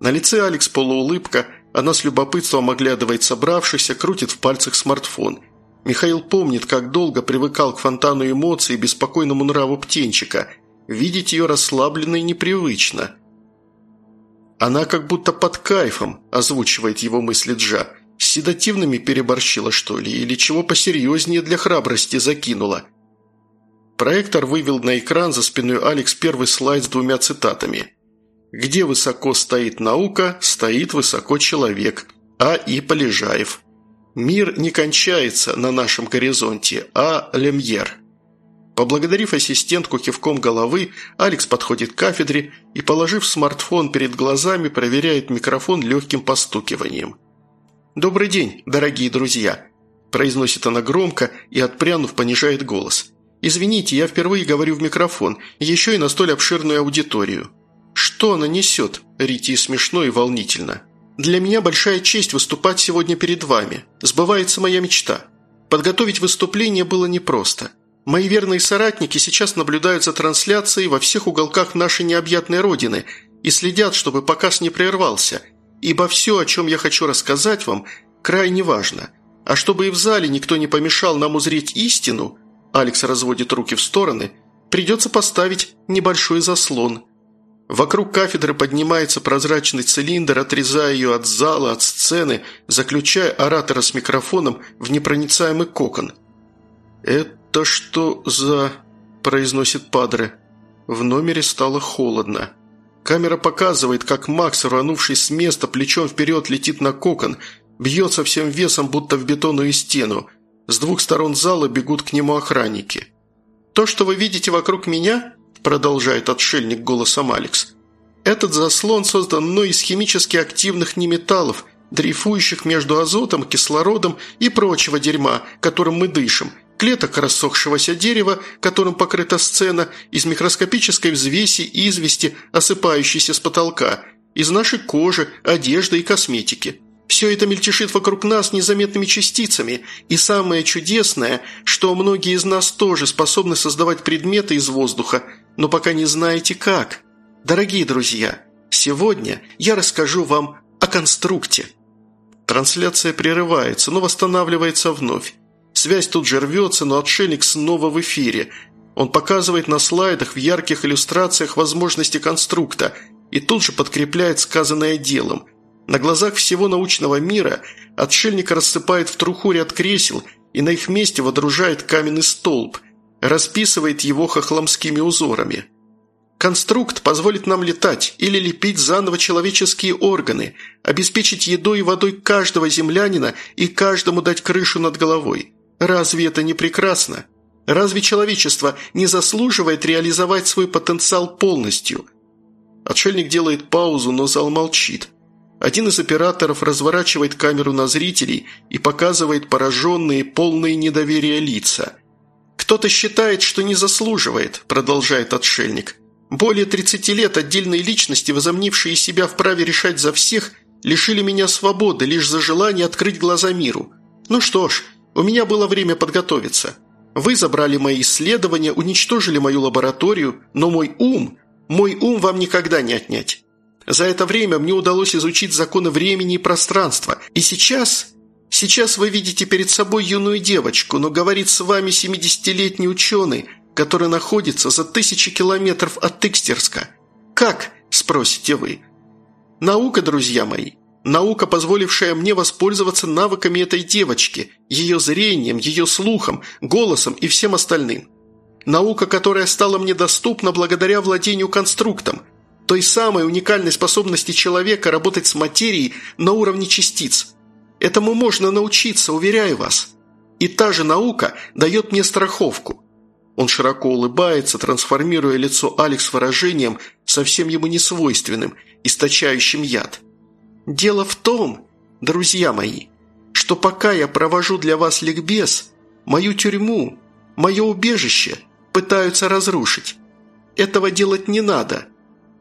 На лице Алекс полуулыбка, она с любопытством оглядывает собравшихся, крутит в пальцах смартфон. Михаил помнит, как долго привыкал к фонтану эмоций и беспокойному нраву птенчика. Видеть ее расслабленной непривычно – «Она как будто под кайфом», – озвучивает его мысли Джа. «С седативными переборщила, что ли, или чего посерьезнее для храбрости закинула?» Проектор вывел на экран за спиной Алекс первый слайд с двумя цитатами. «Где высоко стоит наука, стоит высоко человек. А. И. Полежаев. Мир не кончается на нашем горизонте, а Лемьер». Поблагодарив ассистентку кивком головы, Алекс подходит к кафедре и, положив смартфон перед глазами, проверяет микрофон легким постукиванием. «Добрый день, дорогие друзья!» – произносит она громко и, отпрянув, понижает голос. «Извините, я впервые говорю в микрофон, еще и на столь обширную аудиторию». «Что она несет?» – Рити смешно и волнительно. «Для меня большая честь выступать сегодня перед вами. Сбывается моя мечта. Подготовить выступление было непросто. Мои верные соратники сейчас наблюдают за трансляцией во всех уголках нашей необъятной родины и следят, чтобы показ не прервался, ибо все, о чем я хочу рассказать вам, крайне важно. А чтобы и в зале никто не помешал нам узреть истину, Алекс разводит руки в стороны, придется поставить небольшой заслон. Вокруг кафедры поднимается прозрачный цилиндр, отрезая ее от зала, от сцены, заключая оратора с микрофоном в непроницаемый кокон. Это «Это что за...» – произносит Падре. В номере стало холодно. Камера показывает, как Макс, рванувший с места, плечом вперед летит на кокон, бьется всем весом, будто в бетонную стену. С двух сторон зала бегут к нему охранники. «То, что вы видите вокруг меня», – продолжает отшельник голосом Алекс, – «этот заслон создан мной из химически активных неметаллов, дрейфующих между азотом, кислородом и прочего дерьма, которым мы дышим, клеток рассохшегося дерева, которым покрыта сцена, из микроскопической взвеси и извести, осыпающейся с потолка, из нашей кожи, одежды и косметики. Все это мельтешит вокруг нас незаметными частицами, и самое чудесное, что многие из нас тоже способны создавать предметы из воздуха, но пока не знаете как. Дорогие друзья, сегодня я расскажу вам о конструкте. Трансляция прерывается, но восстанавливается вновь. Связь тут же рвется, но отшельник снова в эфире. Он показывает на слайдах в ярких иллюстрациях возможности конструкта и тут же подкрепляет сказанное делом. На глазах всего научного мира отшельник рассыпает в труху ряд кресел и на их месте водружает каменный столб, расписывает его хохломскими узорами. Конструкт позволит нам летать или лепить заново человеческие органы, обеспечить едой и водой каждого землянина и каждому дать крышу над головой. Разве это не прекрасно? Разве человечество не заслуживает реализовать свой потенциал полностью? Отшельник делает паузу, но зал молчит. Один из операторов разворачивает камеру на зрителей и показывает пораженные, полные недоверия лица. «Кто-то считает, что не заслуживает», – продолжает отшельник. «Более 30 лет отдельные личности, возомнившие себя вправе решать за всех, лишили меня свободы лишь за желание открыть глаза миру. Ну что ж, у меня было время подготовиться. Вы забрали мои исследования, уничтожили мою лабораторию, но мой ум, мой ум вам никогда не отнять. За это время мне удалось изучить законы времени и пространства. И сейчас... Сейчас вы видите перед собой юную девочку, но говорит с вами 70-летний ученый, который находится за тысячи километров от Икстерска. Как? – спросите вы. Наука, друзья мои, Наука, позволившая мне воспользоваться навыками этой девочки, ее зрением, ее слухом, голосом и всем остальным. Наука, которая стала мне доступна благодаря владению конструктом, той самой уникальной способности человека работать с материей на уровне частиц. Этому можно научиться, уверяю вас. И та же наука дает мне страховку. Он широко улыбается, трансформируя лицо Алекс выражением, совсем ему не свойственным, источающим яд. Дело в том, друзья мои, что пока я провожу для вас ликбез, мою тюрьму, мое убежище пытаются разрушить. Этого делать не надо.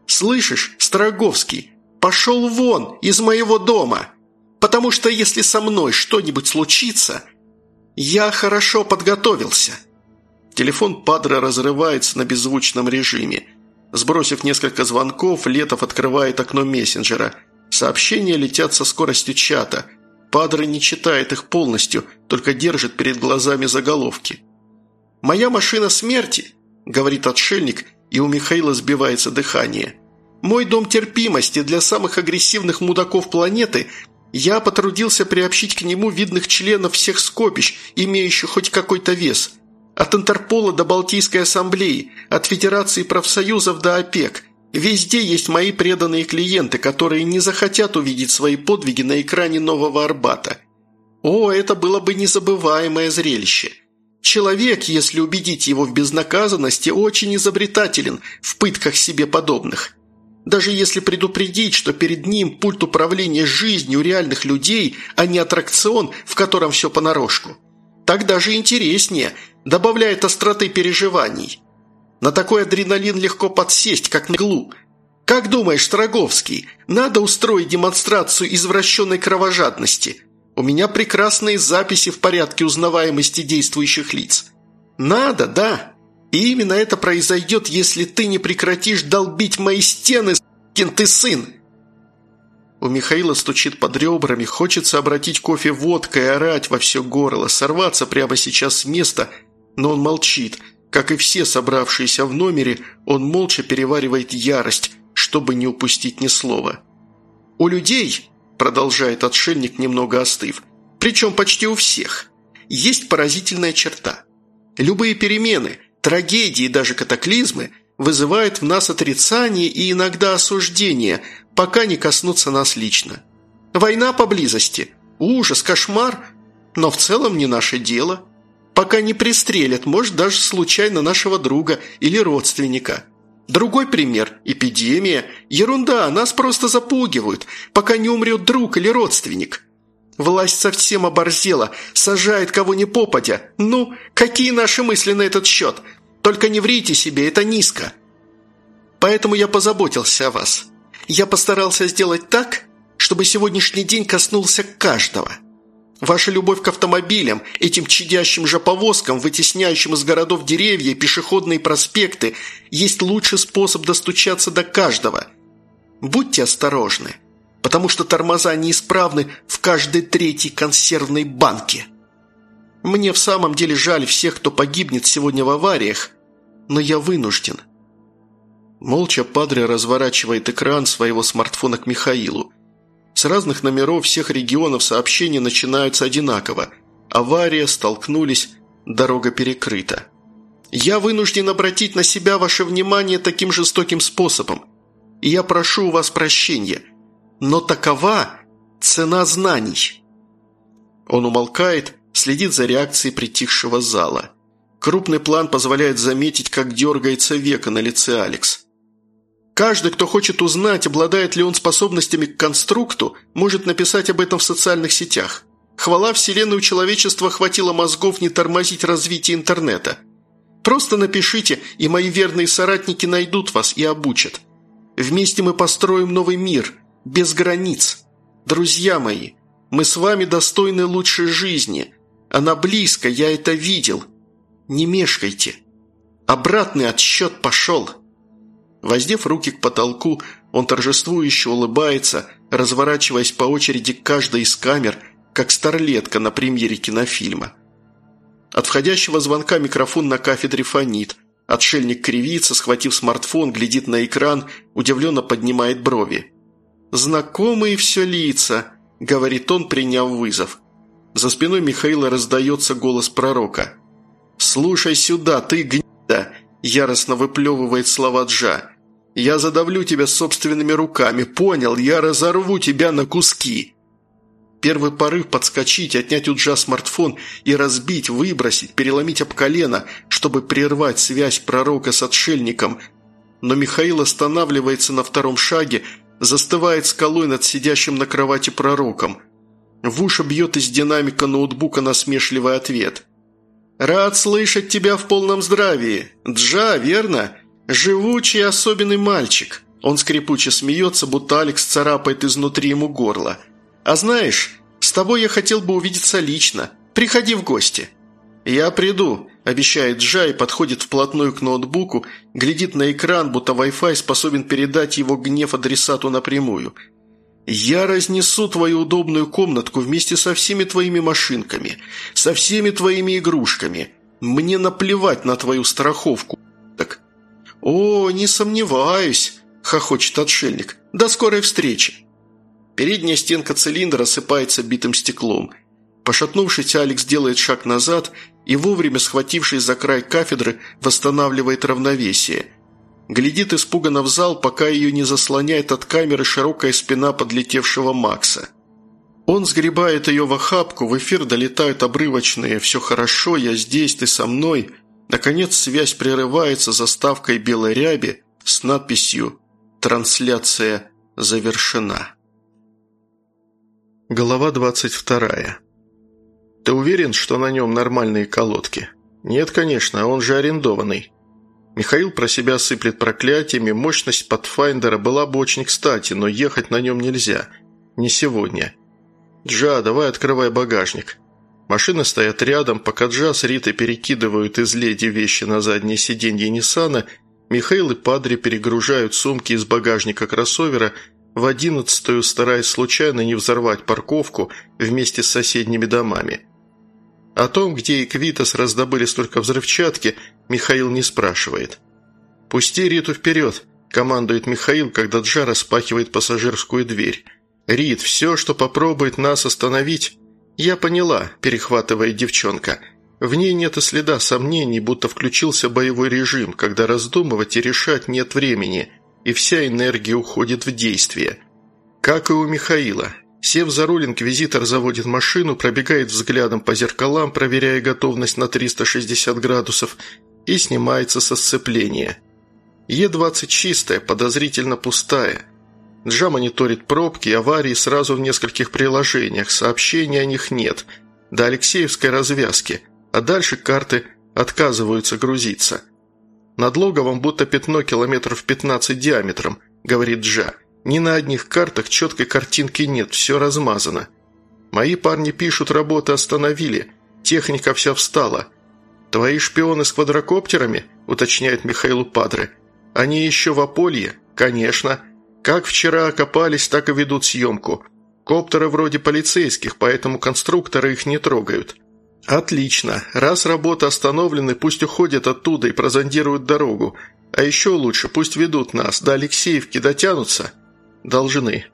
Слышишь, Строговский, пошел вон из моего дома, потому что если со мной что-нибудь случится, я хорошо подготовился». Телефон Падре разрывается на беззвучном режиме. Сбросив несколько звонков, Летов открывает окно мессенджера. Сообщения летят со скоростью чата. Падре не читает их полностью, только держит перед глазами заголовки. «Моя машина смерти», – говорит отшельник – и у Михаила сбивается дыхание. «Мой дом терпимости для самых агрессивных мудаков планеты я потрудился приобщить к нему видных членов всех скопищ, имеющих хоть какой-то вес. От Интерпола до Балтийской ассамблеи, от Федерации профсоюзов до ОПЕК. Везде есть мои преданные клиенты, которые не захотят увидеть свои подвиги на экране Нового Арбата. О, это было бы незабываемое зрелище!» Человек, если убедить его в безнаказанности, очень изобретателен в пытках себе подобных. Даже если предупредить, что перед ним пульт управления жизнью реальных людей, а не аттракцион, в котором все понарошку. Так даже интереснее, добавляет остроты переживаний. На такой адреналин легко подсесть, как на иглу. Как думаешь, Строговский, надо устроить демонстрацию извращенной кровожадности – у меня прекрасные записи в порядке узнаваемости действующих лиц. Надо, да. И именно это произойдет, если ты не прекратишь долбить мои стены, скин ты сын. У Михаила стучит под ребрами, хочется обратить кофе водкой, орать во все горло, сорваться прямо сейчас с места, но он молчит. Как и все собравшиеся в номере, он молча переваривает ярость, чтобы не упустить ни слова. У людей продолжает отшельник, немного остыв. Причем почти у всех. Есть поразительная черта. Любые перемены, трагедии и даже катаклизмы вызывают в нас отрицание и иногда осуждение, пока не коснутся нас лично. Война поблизости, ужас, кошмар, но в целом не наше дело. Пока не пристрелят, может, даже случайно нашего друга или родственника – Другой пример – эпидемия. Ерунда, нас просто запугивают, пока не умрет друг или родственник. Власть совсем оборзела, сажает кого ни попадя. Ну, какие наши мысли на этот счет? Только не врите себе, это низко. Поэтому я позаботился о вас. Я постарался сделать так, чтобы сегодняшний день коснулся каждого – Ваша любовь к автомобилям, этим чадящим же повозкам, вытесняющим из городов деревья, пешеходные проспекты, есть лучший способ достучаться до каждого. Будьте осторожны, потому что тормоза неисправны в каждой третьей консервной банке. Мне в самом деле жаль всех, кто погибнет сегодня в авариях, но я вынужден. Молча Падре разворачивает экран своего смартфона к Михаилу. С разных номеров всех регионов сообщения начинаются одинаково. Авария, столкнулись, дорога перекрыта. Я вынужден обратить на себя ваше внимание таким жестоким способом. И я прошу у вас прощения. Но такова цена знаний». Он умолкает, следит за реакцией притихшего зала. Крупный план позволяет заметить, как дергается века на лице Алекс. Каждый, кто хочет узнать, обладает ли он способностями к конструкту, может написать об этом в социальных сетях. Хвала Вселенной у человечества хватило мозгов не тормозить развитие интернета. Просто напишите, и мои верные соратники найдут вас и обучат. Вместе мы построим новый мир, без границ. Друзья мои, мы с вами достойны лучшей жизни. Она близко, я это видел. Не мешкайте. Обратный отсчет пошел». Воздев руки к потолку, он торжествующе улыбается, разворачиваясь по очереди к каждой из камер, как старлетка на премьере кинофильма. От входящего звонка микрофон на кафедре фонит. Отшельник кривится, схватив смартфон, глядит на экран, удивленно поднимает брови. «Знакомые все лица», – говорит он, приняв вызов. За спиной Михаила раздается голос пророка. «Слушай сюда, ты гнида!» – яростно выплевывает слова Джа. «Я задавлю тебя собственными руками, понял? Я разорву тебя на куски!» Первый порыв подскочить, отнять у Джа смартфон и разбить, выбросить, переломить об колено, чтобы прервать связь пророка с отшельником. Но Михаил останавливается на втором шаге, застывает скалой над сидящим на кровати пророком. В уши бьет из динамика ноутбука насмешливый ответ. «Рад слышать тебя в полном здравии. Джа, верно? Живучий особенный мальчик». Он скрипуче смеется, будто Алекс царапает изнутри ему горло. «А знаешь, с тобой я хотел бы увидеться лично. Приходи в гости». «Я приду», – обещает Джа и подходит вплотную к ноутбуку, глядит на экран, будто Wi-Fi способен передать его гнев адресату напрямую. «Я разнесу твою удобную комнатку вместе со всеми твоими машинками, со всеми твоими игрушками. Мне наплевать на твою страховку, так». «О, не сомневаюсь», – хохочет отшельник. «До скорой встречи». Передняя стенка цилиндра осыпается битым стеклом. Пошатнувшись, Алекс делает шаг назад и, вовремя схватившись за край кафедры, восстанавливает равновесие. Глядит испуганно в зал, пока ее не заслоняет от камеры широкая спина подлетевшего Макса. Он сгребает ее в охапку, в эфир долетают обрывочные «Все хорошо, я здесь, ты со мной». Наконец связь прерывается заставкой белой ряби с надписью «Трансляция завершена». Глава 22. «Ты уверен, что на нем нормальные колодки?» «Нет, конечно, он же арендованный». Михаил про себя сыплет проклятиями, мощность Pathfinder была бы очень кстати, но ехать на нем нельзя. Не сегодня. «Джа, давай открывай багажник». Машины стоят рядом, пока Джа с Ритой перекидывают из леди вещи на заднее сиденье Ниссана, Михаил и Падре перегружают сумки из багажника кроссовера – в одиннадцатую, стараясь случайно не взорвать парковку вместе с соседними домами. О том, где Эквитас раздобыли столько взрывчатки, Михаил не спрашивает. «Пусти Риту вперед», – командует Михаил, когда Джа распахивает пассажирскую дверь. «Рит, все, что попробует нас остановить...» «Я поняла», – перехватывает девчонка. В ней нет и следа сомнений, будто включился боевой режим, когда раздумывать и решать нет времени – и вся энергия уходит в действие. Как и у Михаила. Сев за руль, инквизитор заводит машину, пробегает взглядом по зеркалам, проверяя готовность на 360 градусов, и снимается со сцепления. Е-20 чистая, подозрительно пустая. Джа мониторит пробки, аварии сразу в нескольких приложениях, сообщений о них нет, до Алексеевской развязки, а дальше карты отказываются грузиться – над логовом будто пятно километров 15 диаметром», – говорит Джа. «Ни на одних картах четкой картинки нет, все размазано. Мои парни пишут, работы остановили, техника вся встала. Твои шпионы с квадрокоптерами?» – уточняет Михаил Падре. «Они еще в Аполье?» «Конечно. Как вчера окопались, так и ведут съемку. Коптеры вроде полицейских, поэтому конструкторы их не трогают». «Отлично. Раз работы остановлены, пусть уходят оттуда и прозондируют дорогу. А еще лучше, пусть ведут нас. До Алексеевки дотянутся?» «Должны».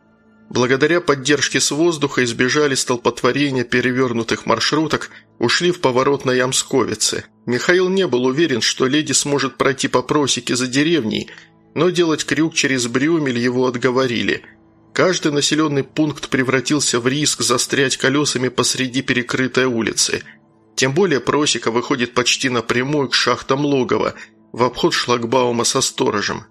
Благодаря поддержке с воздуха избежали столпотворения перевернутых маршруток, ушли в поворот на Ямсковице. Михаил не был уверен, что леди сможет пройти по просеке за деревней, но делать крюк через Брюмель его отговорили. Каждый населенный пункт превратился в риск застрять колесами посреди перекрытой улицы – тем более просека выходит почти напрямую к шахтам логова, в обход шлагбаума со сторожем.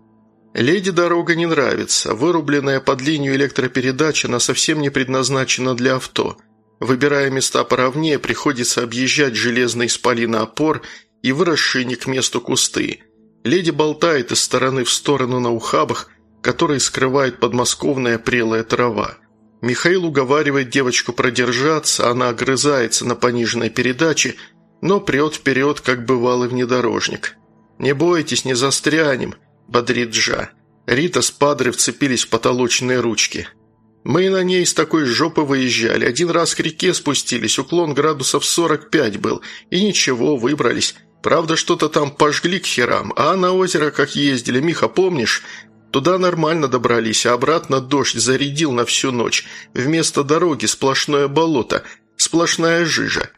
Леди дорога не нравится, вырубленная под линию электропередач, она совсем не предназначена для авто. Выбирая места поровнее, приходится объезжать железный исполин опор и выросшие не к месту кусты. Леди болтает из стороны в сторону на ухабах, которые скрывает подмосковная прелая трава. Михаил уговаривает девочку продержаться, она огрызается на пониженной передаче, но прет вперед, как бывалый внедорожник. «Не бойтесь, не застрянем», – бодрит Джа. Рита с Падре вцепились в потолочные ручки. «Мы на ней с такой жопы выезжали. Один раз к реке спустились, уклон градусов 45 был. И ничего, выбрались. Правда, что-то там пожгли к херам. А на озеро как ездили, Миха, помнишь? Туда нормально добрались, а обратно дождь зарядил на всю ночь. Вместо дороги сплошное болото, сплошная жижа.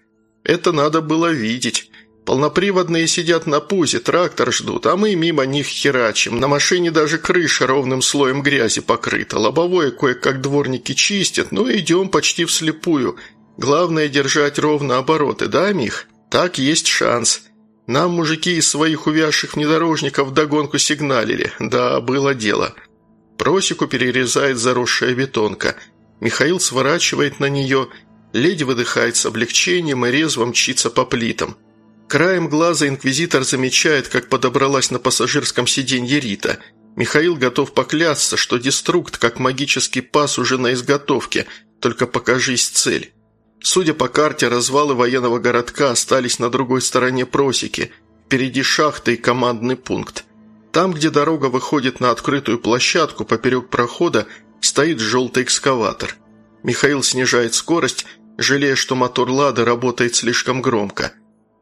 Это надо было видеть. Полноприводные сидят на пузе, трактор ждут, а мы мимо них херачим. На машине даже крыша ровным слоем грязи покрыта. Лобовое кое-как дворники чистят, но идем почти вслепую. Главное держать ровно обороты, да, Мих? Так есть шанс. Нам мужики из своих увязших внедорожников догонку сигналили. Да, было дело. Просеку перерезает заросшая бетонка. Михаил сворачивает на нее. Леди выдыхает с облегчением и резво мчится по плитам. Краем глаза инквизитор замечает, как подобралась на пассажирском сиденье Рита. Михаил готов поклясться, что деструкт, как магический пас, уже на изготовке, только покажись цель. Судя по карте, развалы военного городка остались на другой стороне просеки. Впереди шахта и командный пункт. Там, где дорога выходит на открытую площадку, поперек прохода стоит желтый экскаватор. Михаил снижает скорость, жалея, что мотор «Лады» работает слишком громко.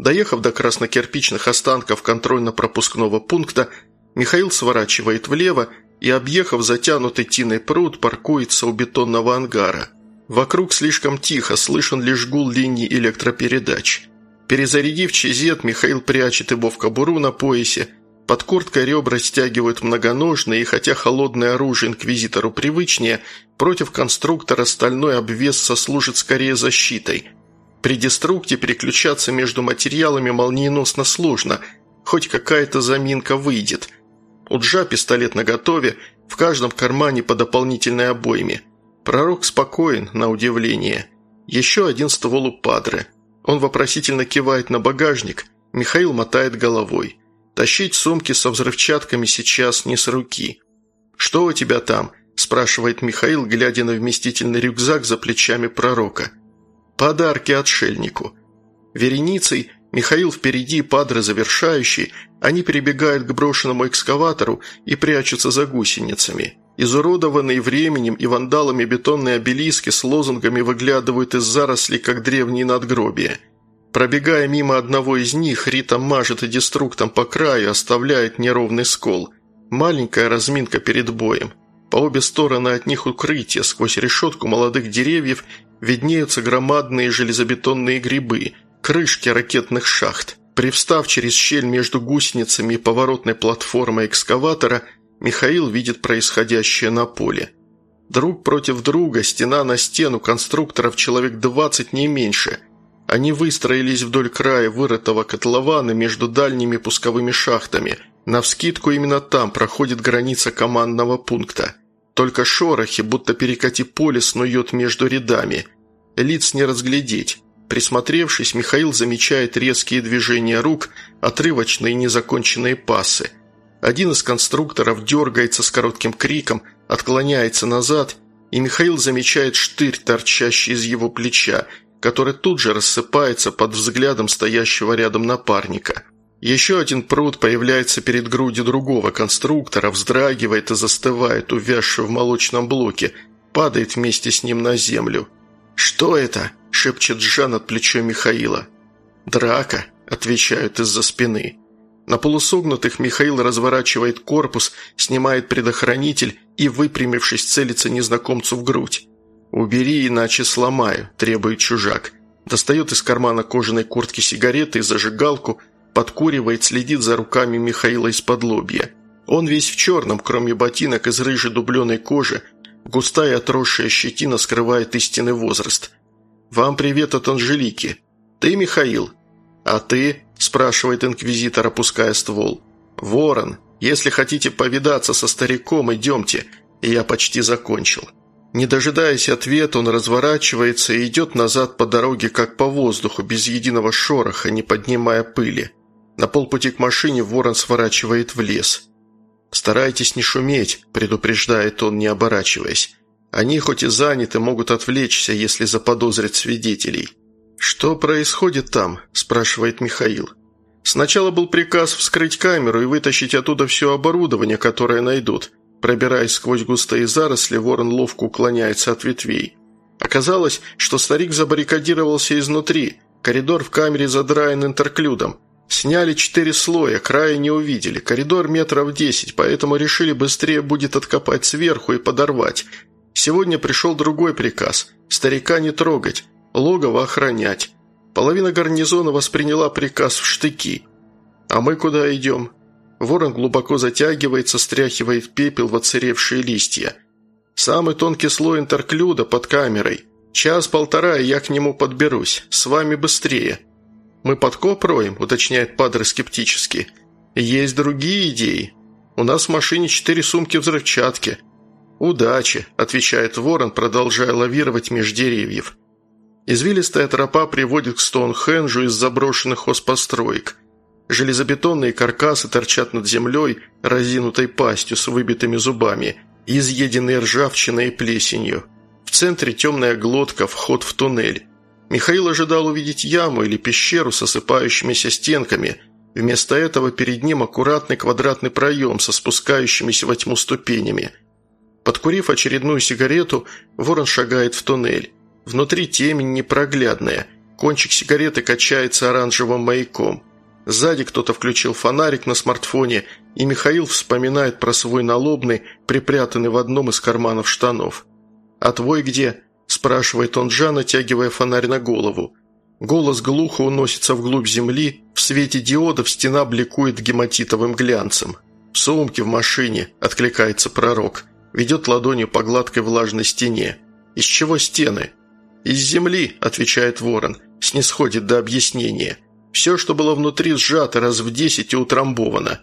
Доехав до краснокирпичных останков контрольно-пропускного пункта, Михаил сворачивает влево и, объехав затянутый тиной пруд, паркуется у бетонного ангара – Вокруг слишком тихо, слышен лишь гул линий электропередач. Перезарядив чизет, Михаил прячет его в кобуру на поясе. Под курткой ребра стягивают многоножные, и хотя холодное оружие инквизитору привычнее, против конструктора стальной обвес сослужит скорее защитой. При деструкте переключаться между материалами молниеносно сложно, хоть какая-то заминка выйдет. У Джа пистолет наготове, в каждом кармане по дополнительной обойме – Пророк спокоен, на удивление. Еще один ствол у Падре. Он вопросительно кивает на багажник. Михаил мотает головой. Тащить сумки со взрывчатками сейчас не с руки. «Что у тебя там?» – спрашивает Михаил, глядя на вместительный рюкзак за плечами пророка. «Подарки отшельнику». Вереницей Михаил впереди, Падре завершающий, они перебегают к брошенному экскаватору и прячутся за гусеницами. Изуродованные временем и вандалами бетонные обелиски с лозунгами выглядывают из зарослей, как древние надгробия. Пробегая мимо одного из них, Рита мажет и деструктом по краю, оставляет неровный скол. Маленькая разминка перед боем. По обе стороны от них укрытия, сквозь решетку молодых деревьев виднеются громадные железобетонные грибы, крышки ракетных шахт. Привстав через щель между гусеницами и поворотной платформой экскаватора – Михаил видит происходящее на поле. Друг против друга, стена на стену, конструкторов человек 20 не меньше. Они выстроились вдоль края вырытого котлована между дальними пусковыми шахтами. Навскидку именно там проходит граница командного пункта. Только шорохи, будто перекати поле, снует между рядами. Лиц не разглядеть. Присмотревшись, Михаил замечает резкие движения рук, отрывочные незаконченные пасы – один из конструкторов дергается с коротким криком, отклоняется назад, и Михаил замечает штырь, торчащий из его плеча, который тут же рассыпается под взглядом стоящего рядом напарника. Еще один пруд появляется перед грудью другого конструктора, вздрагивает и застывает, увязший в молочном блоке, падает вместе с ним на землю. «Что это?» – шепчет Жан от плеча Михаила. «Драка», – отвечают из-за спины. На полусогнутых Михаил разворачивает корпус, снимает предохранитель и, выпрямившись, целится незнакомцу в грудь. «Убери, иначе сломаю», – требует чужак. Достает из кармана кожаной куртки сигареты и зажигалку, подкуривает, следит за руками Михаила из-под лобья. Он весь в черном, кроме ботинок из рыжей дубленой кожи, густая отросшая щетина скрывает истинный возраст. «Вам привет от Анжелики. Ты Михаил?» «А ты?» – спрашивает инквизитор, опуская ствол. «Ворон, если хотите повидаться со стариком, идемте. Я почти закончил». Не дожидаясь ответа, он разворачивается и идет назад по дороге, как по воздуху, без единого шороха, не поднимая пыли. На полпути к машине ворон сворачивает в лес. «Старайтесь не шуметь», – предупреждает он, не оборачиваясь. «Они хоть и заняты, могут отвлечься, если заподозрят свидетелей». «Что происходит там?» – спрашивает Михаил. «Сначала был приказ вскрыть камеру и вытащить оттуда все оборудование, которое найдут. Пробираясь сквозь густые заросли, ворон ловко уклоняется от ветвей. Оказалось, что старик забаррикадировался изнутри. Коридор в камере задраен интерклюдом. Сняли четыре слоя, края не увидели. Коридор метров десять, поэтому решили быстрее будет откопать сверху и подорвать. Сегодня пришел другой приказ – старика не трогать, логово охранять. Половина гарнизона восприняла приказ в штыки. А мы куда идем? Ворон глубоко затягивается, стряхивает пепел в оцаревшие листья. Самый тонкий слой интерклюда под камерой. Час-полтора, я к нему подберусь. С вами быстрее. «Мы подкоп роем», – уточняет Падре скептически. «Есть другие идеи. У нас в машине четыре сумки взрывчатки». «Удачи», – отвечает ворон, продолжая лавировать меж деревьев. Извилистая тропа приводит к Стоунхенджу из заброшенных хозпостроек. Железобетонные каркасы торчат над землей, разинутой пастью с выбитыми зубами, изъеденные ржавчиной и плесенью. В центре темная глотка, вход в туннель. Михаил ожидал увидеть яму или пещеру с осыпающимися стенками. Вместо этого перед ним аккуратный квадратный проем со спускающимися во тьму ступенями. Подкурив очередную сигарету, ворон шагает в туннель. Внутри темень непроглядная. Кончик сигареты качается оранжевым маяком. Сзади кто-то включил фонарик на смартфоне, и Михаил вспоминает про свой налобный, припрятанный в одном из карманов штанов. «А твой где?» Спрашивает он Джа, натягивая фонарь на голову. Голос глухо уносится вглубь земли, в свете диодов стена бликует гематитовым глянцем. «В сумке, в машине», – откликается пророк. Ведет ладонью по гладкой влажной стене. «Из чего стены?» «Из земли», – отвечает ворон, снисходит до объяснения. «Все, что было внутри, сжато раз в десять и утрамбовано».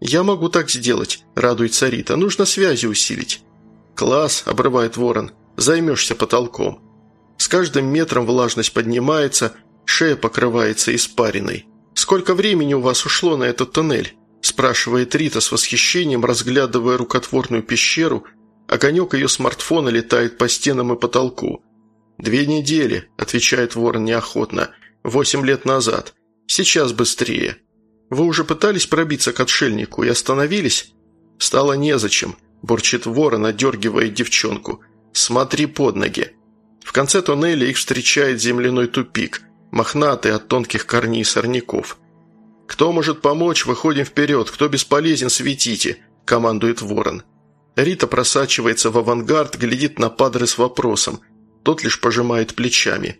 «Я могу так сделать», – радуется Рита. «Нужно связи усилить». «Класс», – обрывает ворон. Займешься потолком. С каждым метром влажность поднимается, шея покрывается испариной. «Сколько времени у вас ушло на этот тоннель?» – спрашивает Рита с восхищением, разглядывая рукотворную пещеру. Огонек ее смартфона летает по стенам и потолку. «Две недели», – отвечает ворон неохотно. «Восемь лет назад. Сейчас быстрее. Вы уже пытались пробиться к отшельнику и остановились?» «Стало незачем», – бурчит ворон, одергивая девчонку – «Смотри под ноги». В конце туннеля их встречает земляной тупик, мохнатый от тонких корней сорняков. «Кто может помочь? Выходим вперед. Кто бесполезен? Светите!» – командует ворон. Рита просачивается в авангард, глядит на Падре с вопросом. Тот лишь пожимает плечами.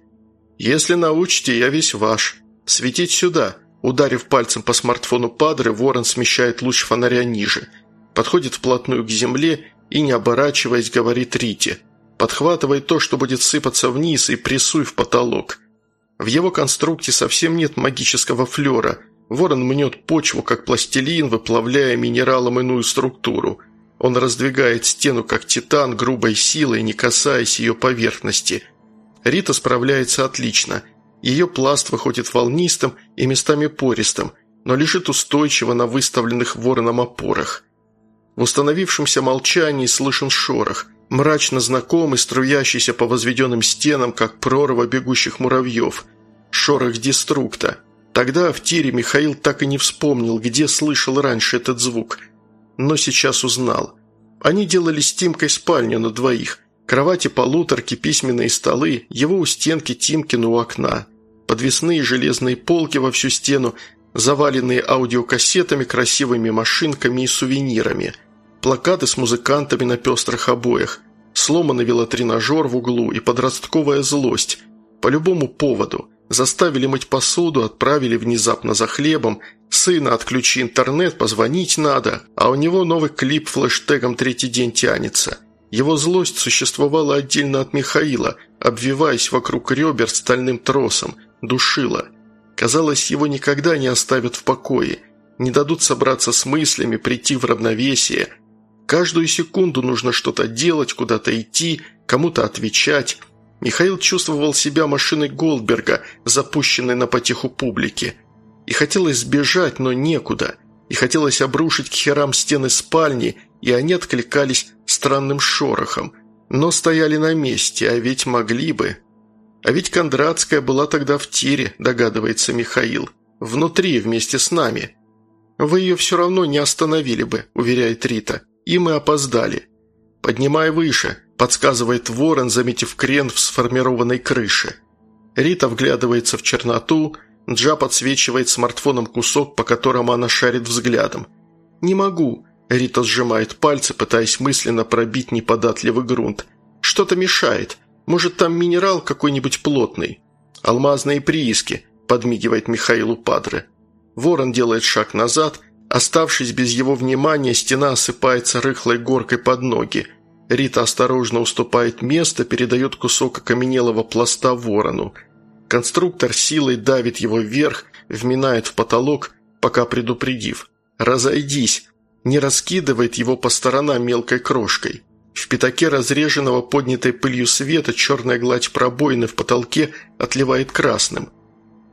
«Если научите, я весь ваш. Светить сюда!» Ударив пальцем по смартфону Падре, ворон смещает луч фонаря ниже. Подходит вплотную к земле и, не оборачиваясь, говорит Рите. Подхватывай то, что будет сыпаться вниз, и прессуй в потолок. В его конструкте совсем нет магического флера. Ворон мнет почву, как пластилин, выплавляя минералом иную структуру. Он раздвигает стену, как титан, грубой силой, не касаясь ее поверхности. Рита справляется отлично. Ее пласт выходит волнистым и местами пористым, но лежит устойчиво на выставленных вороном опорах. В установившемся молчании слышен шорох – мрачно знакомый, струящийся по возведенным стенам, как прорва бегущих муравьев. Шорох деструкта. Тогда в тире Михаил так и не вспомнил, где слышал раньше этот звук. Но сейчас узнал. Они делали с Тимкой спальню на двоих. Кровати, полуторки, письменные столы, его у стенки, Тимкину у окна. Подвесные железные полки во всю стену, заваленные аудиокассетами, красивыми машинками и сувенирами – плакаты с музыкантами на пестрых обоях, сломанный велотренажер в углу и подростковая злость. По любому поводу. Заставили мыть посуду, отправили внезапно за хлебом. Сына отключи интернет, позвонить надо. А у него новый клип флештегом «Третий день тянется». Его злость существовала отдельно от Михаила, обвиваясь вокруг ребер стальным тросом, душила. Казалось, его никогда не оставят в покое, не дадут собраться с мыслями, прийти в равновесие – Каждую секунду нужно что-то делать, куда-то идти, кому-то отвечать. Михаил чувствовал себя машиной Голдберга, запущенной на потеху публики. И хотелось сбежать, но некуда. И хотелось обрушить к херам стены спальни, и они откликались странным шорохом. Но стояли на месте, а ведь могли бы. А ведь Кондратская была тогда в тире, догадывается Михаил. Внутри, вместе с нами. «Вы ее все равно не остановили бы», – уверяет Рита и мы опоздали. «Поднимай выше», – подсказывает ворон, заметив крен в сформированной крыше. Рита вглядывается в черноту, Джа подсвечивает смартфоном кусок, по которому она шарит взглядом. «Не могу», – Рита сжимает пальцы, пытаясь мысленно пробить неподатливый грунт. «Что-то мешает. Может, там минерал какой-нибудь плотный?» «Алмазные прииски», – подмигивает Михаилу Падре. Ворон делает шаг назад. Оставшись без его внимания, стена осыпается рыхлой горкой под ноги. Рита осторожно уступает место, передает кусок окаменелого пласта ворону – Конструктор силой давит его вверх, вминает в потолок, пока предупредив. «Разойдись!» Не раскидывает его по сторонам мелкой крошкой. В пятаке разреженного поднятой пылью света черная гладь пробоины в потолке отливает красным.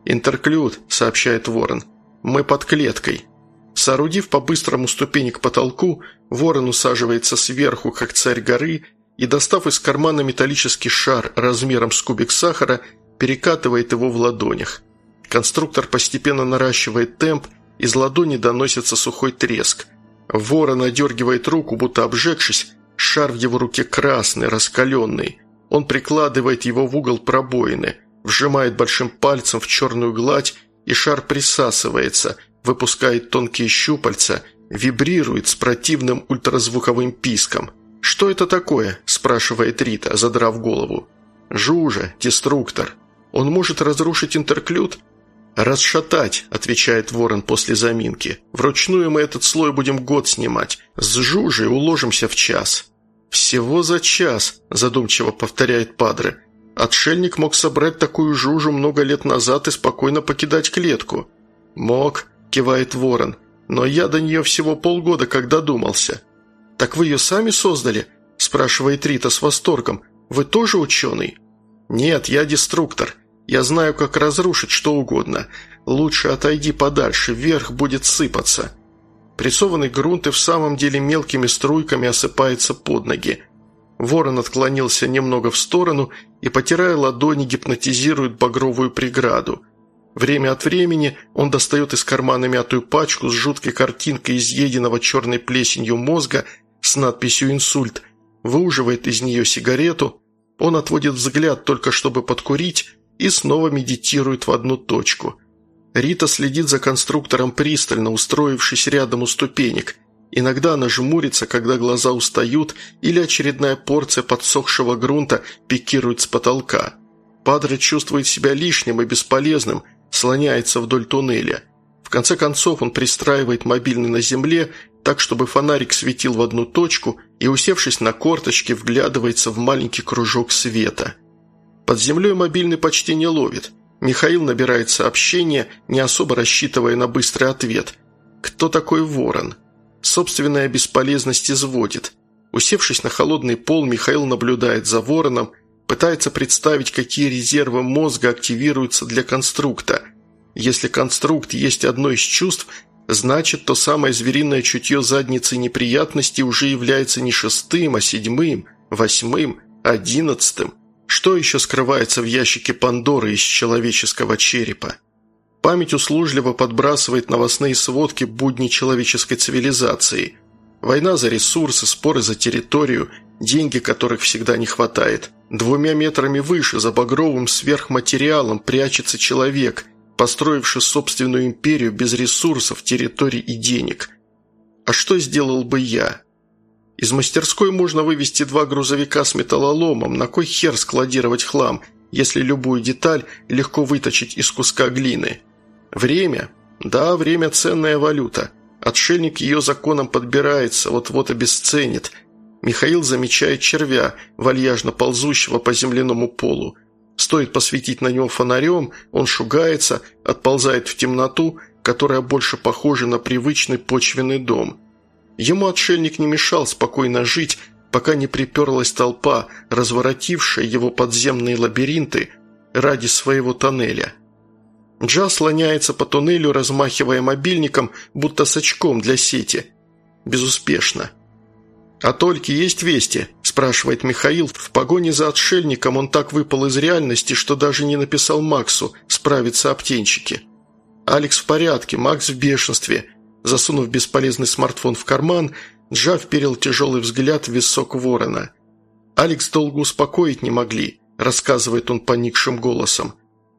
«Интерклюд», — сообщает Ворон, — «мы под клеткой». Соорудив по-быстрому ступени к потолку, Ворон усаживается сверху, как царь горы, и, достав из кармана металлический шар размером с кубик сахара, перекатывает его в ладонях. Конструктор постепенно наращивает темп, из ладони доносится сухой треск. Ворон одергивает руку, будто обжегшись, шар в его руке красный, раскаленный. Он прикладывает его в угол пробоины, вжимает большим пальцем в черную гладь, и шар присасывается, выпускает тонкие щупальца, вибрирует с противным ультразвуковым писком. «Что это такое?» – спрашивает Рита, задрав голову. «Жужа, деструктор», он может разрушить интерклюд?» «Расшатать», – отвечает Ворон после заминки. «Вручную мы этот слой будем год снимать. С жужей уложимся в час». «Всего за час», – задумчиво повторяет Падре. «Отшельник мог собрать такую жужу много лет назад и спокойно покидать клетку». «Мог», – кивает Ворон. «Но я до нее всего полгода, как додумался». «Так вы ее сами создали?» – спрашивает Рита с восторгом. «Вы тоже ученый?» «Нет, я деструктор. Я знаю, как разрушить что угодно. Лучше отойди подальше, вверх будет сыпаться». Прессованный грунт и в самом деле мелкими струйками осыпается под ноги. Ворон отклонился немного в сторону и, потирая ладони, гипнотизирует багровую преграду. Время от времени он достает из кармана мятую пачку с жуткой картинкой изъеденного черной плесенью мозга с надписью «Инсульт», выуживает из нее сигарету. Он отводит взгляд только чтобы подкурить и снова медитирует в одну точку. Рита следит за конструктором пристально, устроившись рядом у ступенек. Иногда она жмурится, когда глаза устают, или очередная порция подсохшего грунта пикирует с потолка. Падре чувствует себя лишним и бесполезным, слоняется вдоль туннеля. В конце концов он пристраивает мобильный на земле, так, чтобы фонарик светил в одну точку, и, усевшись на корточки, вглядывается в маленький кружок света – под землей мобильный почти не ловит. Михаил набирает сообщение, не особо рассчитывая на быстрый ответ. Кто такой ворон? Собственная бесполезность изводит. Усевшись на холодный пол, Михаил наблюдает за вороном, пытается представить, какие резервы мозга активируются для конструкта. Если конструкт есть одно из чувств, значит, то самое звериное чутье задницы неприятности уже является не шестым, а седьмым, восьмым, одиннадцатым. Что еще скрывается в ящике Пандоры из человеческого черепа? Память услужливо подбрасывает новостные сводки будни человеческой цивилизации. Война за ресурсы, споры за территорию, деньги которых всегда не хватает. Двумя метрами выше, за багровым сверхматериалом, прячется человек, построивший собственную империю без ресурсов, территорий и денег. А что сделал бы я? Из мастерской можно вывести два грузовика с металлоломом. На кой хер складировать хлам, если любую деталь легко выточить из куска глины? Время? Да, время – ценная валюта. Отшельник ее законом подбирается, вот-вот обесценит. Михаил замечает червя, вальяжно ползущего по земляному полу. Стоит посветить на него фонарем, он шугается, отползает в темноту, которая больше похожа на привычный почвенный дом – Ему отшельник не мешал спокойно жить, пока не приперлась толпа, разворотившая его подземные лабиринты ради своего тоннеля. Джа слоняется по туннелю, размахивая мобильником, будто с очком для сети. Безуспешно. «А только есть вести?» – спрашивает Михаил. В погоне за отшельником он так выпал из реальности, что даже не написал Максу справиться о птенчике. «Алекс в порядке, Макс в бешенстве. Засунув бесполезный смартфон в карман, Джа вперил тяжелый взгляд в висок ворона. «Алекс долго успокоить не могли», – рассказывает он поникшим голосом.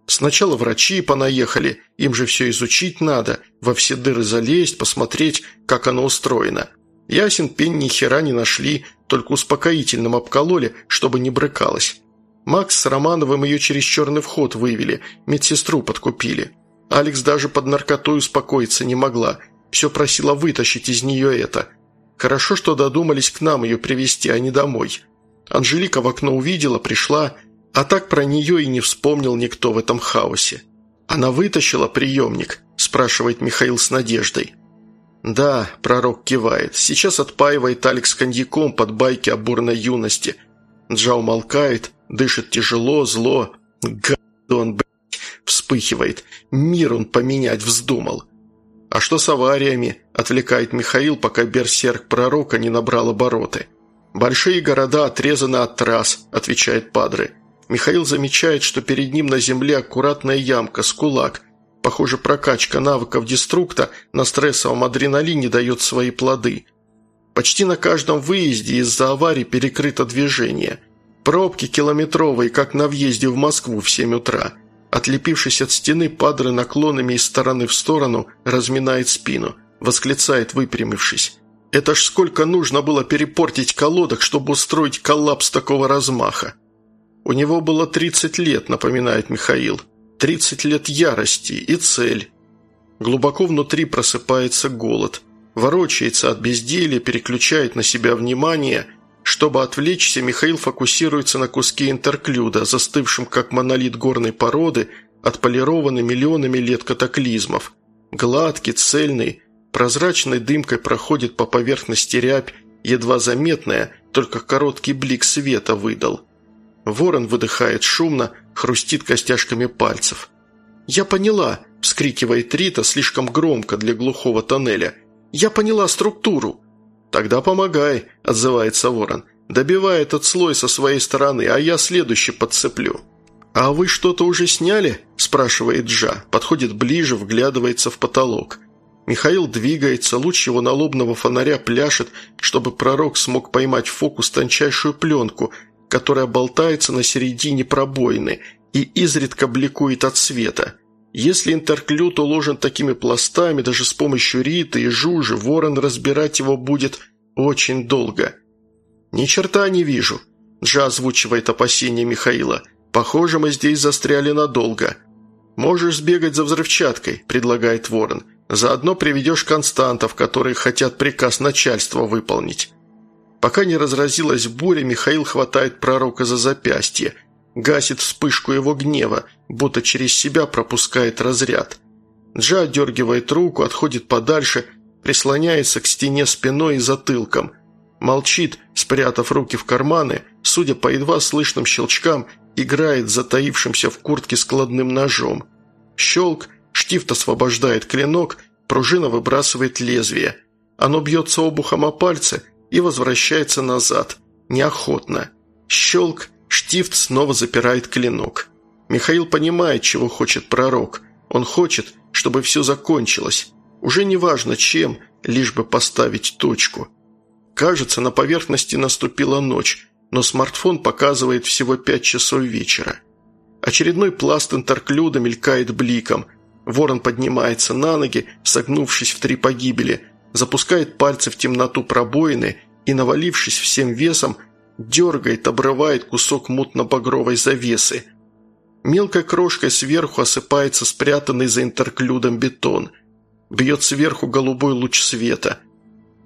Сначала врачи понаехали, им же все изучить надо, во все дыры залезть, посмотреть, как оно устроено. Ясен пень ни хера не нашли, только успокоительным обкололи, чтобы не брыкалось. Макс с Романовым ее через черный вход вывели, медсестру подкупили. Алекс даже под наркотой успокоиться не могла, все просила вытащить из нее это. Хорошо, что додумались к нам ее привезти, а не домой. Анжелика в окно увидела, пришла, а так про нее и не вспомнил никто в этом хаосе. «Она вытащила приемник?» – спрашивает Михаил с надеждой. «Да», – пророк кивает, – «сейчас отпаивает Алекс коньяком под байки о бурной юности». Джа умолкает, дышит тяжело, зло. «Гадон, блядь!» – вспыхивает. «Мир он поменять вздумал». «А что с авариями?» – отвлекает Михаил, пока берсерк пророка не набрал обороты. «Большие города отрезаны от трасс», – отвечает Падре. Михаил замечает, что перед ним на земле аккуратная ямка с кулак. Похоже, прокачка навыков деструкта на стрессовом адреналине дает свои плоды. Почти на каждом выезде из-за аварий перекрыто движение. Пробки километровые, как на въезде в Москву в 7 утра. Отлепившись от стены, Падре наклонами из стороны в сторону разминает спину. Восклицает, выпрямившись. Это ж сколько нужно было перепортить колодок, чтобы устроить коллапс такого размаха. У него было 30 лет, напоминает Михаил. 30 лет ярости и цель. Глубоко внутри просыпается голод. Ворочается от безделья, переключает на себя внимание. Чтобы отвлечься, Михаил фокусируется на куске интерклюда, застывшем как монолит горной породы, отполированный миллионами лет катаклизмов. Гладкий, цельный, Прозрачной дымкой проходит по поверхности рябь, едва заметная, только короткий блик света выдал. Ворон выдыхает шумно, хрустит костяшками пальцев. «Я поняла!» – вскрикивает Рита слишком громко для глухого тоннеля. «Я поняла структуру!» «Тогда помогай», – отзывается ворон. «Добивай этот слой со своей стороны, а я следующий подцеплю». «А вы что-то уже сняли?» – спрашивает Джа. Подходит ближе, вглядывается в потолок. Михаил двигается, луч его налобного фонаря пляшет, чтобы пророк смог поймать в фокус тончайшую пленку, которая болтается на середине пробоины и изредка бликует от света. Если интерклют уложен такими пластами, даже с помощью риты и жужи, ворон разбирать его будет очень долго. «Ни черта не вижу», – Джа озвучивает опасения Михаила. «Похоже, мы здесь застряли надолго». «Можешь сбегать за взрывчаткой», – предлагает ворон – Заодно приведешь константов, которые хотят приказ начальства выполнить. Пока не разразилась буря, Михаил хватает пророка за запястье, гасит вспышку его гнева, будто через себя пропускает разряд. Джа дергивает руку, отходит подальше, прислоняется к стене спиной и затылком. Молчит, спрятав руки в карманы, судя по едва слышным щелчкам, играет затаившимся в куртке складным ножом. Щелк, Штифт освобождает клинок, пружина выбрасывает лезвие. Оно бьется обухом о пальцы и возвращается назад. Неохотно. Щелк, штифт снова запирает клинок. Михаил понимает, чего хочет пророк. Он хочет, чтобы все закончилось. Уже не важно чем, лишь бы поставить точку. Кажется, на поверхности наступила ночь, но смартфон показывает всего пять часов вечера. Очередной пласт интерклюда мелькает бликом, Ворон поднимается на ноги, согнувшись в три погибели, запускает пальцы в темноту пробоины и, навалившись всем весом, дергает, обрывает кусок мутно-багровой завесы. Мелкой крошкой сверху осыпается спрятанный за интерклюдом бетон. Бьет сверху голубой луч света.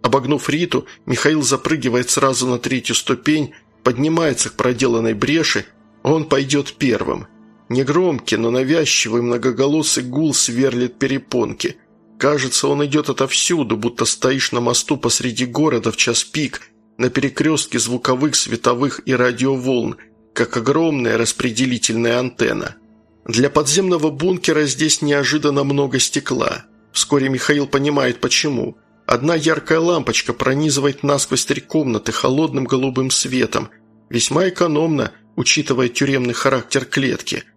Обогнув Риту, Михаил запрыгивает сразу на третью ступень, поднимается к проделанной бреши, он пойдет первым – Негромкий, но навязчивый многоголосый гул сверлит перепонки. Кажется, он идет отовсюду, будто стоишь на мосту посреди города в час пик, на перекрестке звуковых, световых и радиоволн, как огромная распределительная антенна. Для подземного бункера здесь неожиданно много стекла. Вскоре Михаил понимает, почему. Одна яркая лампочка пронизывает насквозь три комнаты холодным голубым светом. Весьма экономно, учитывая тюремный характер клетки –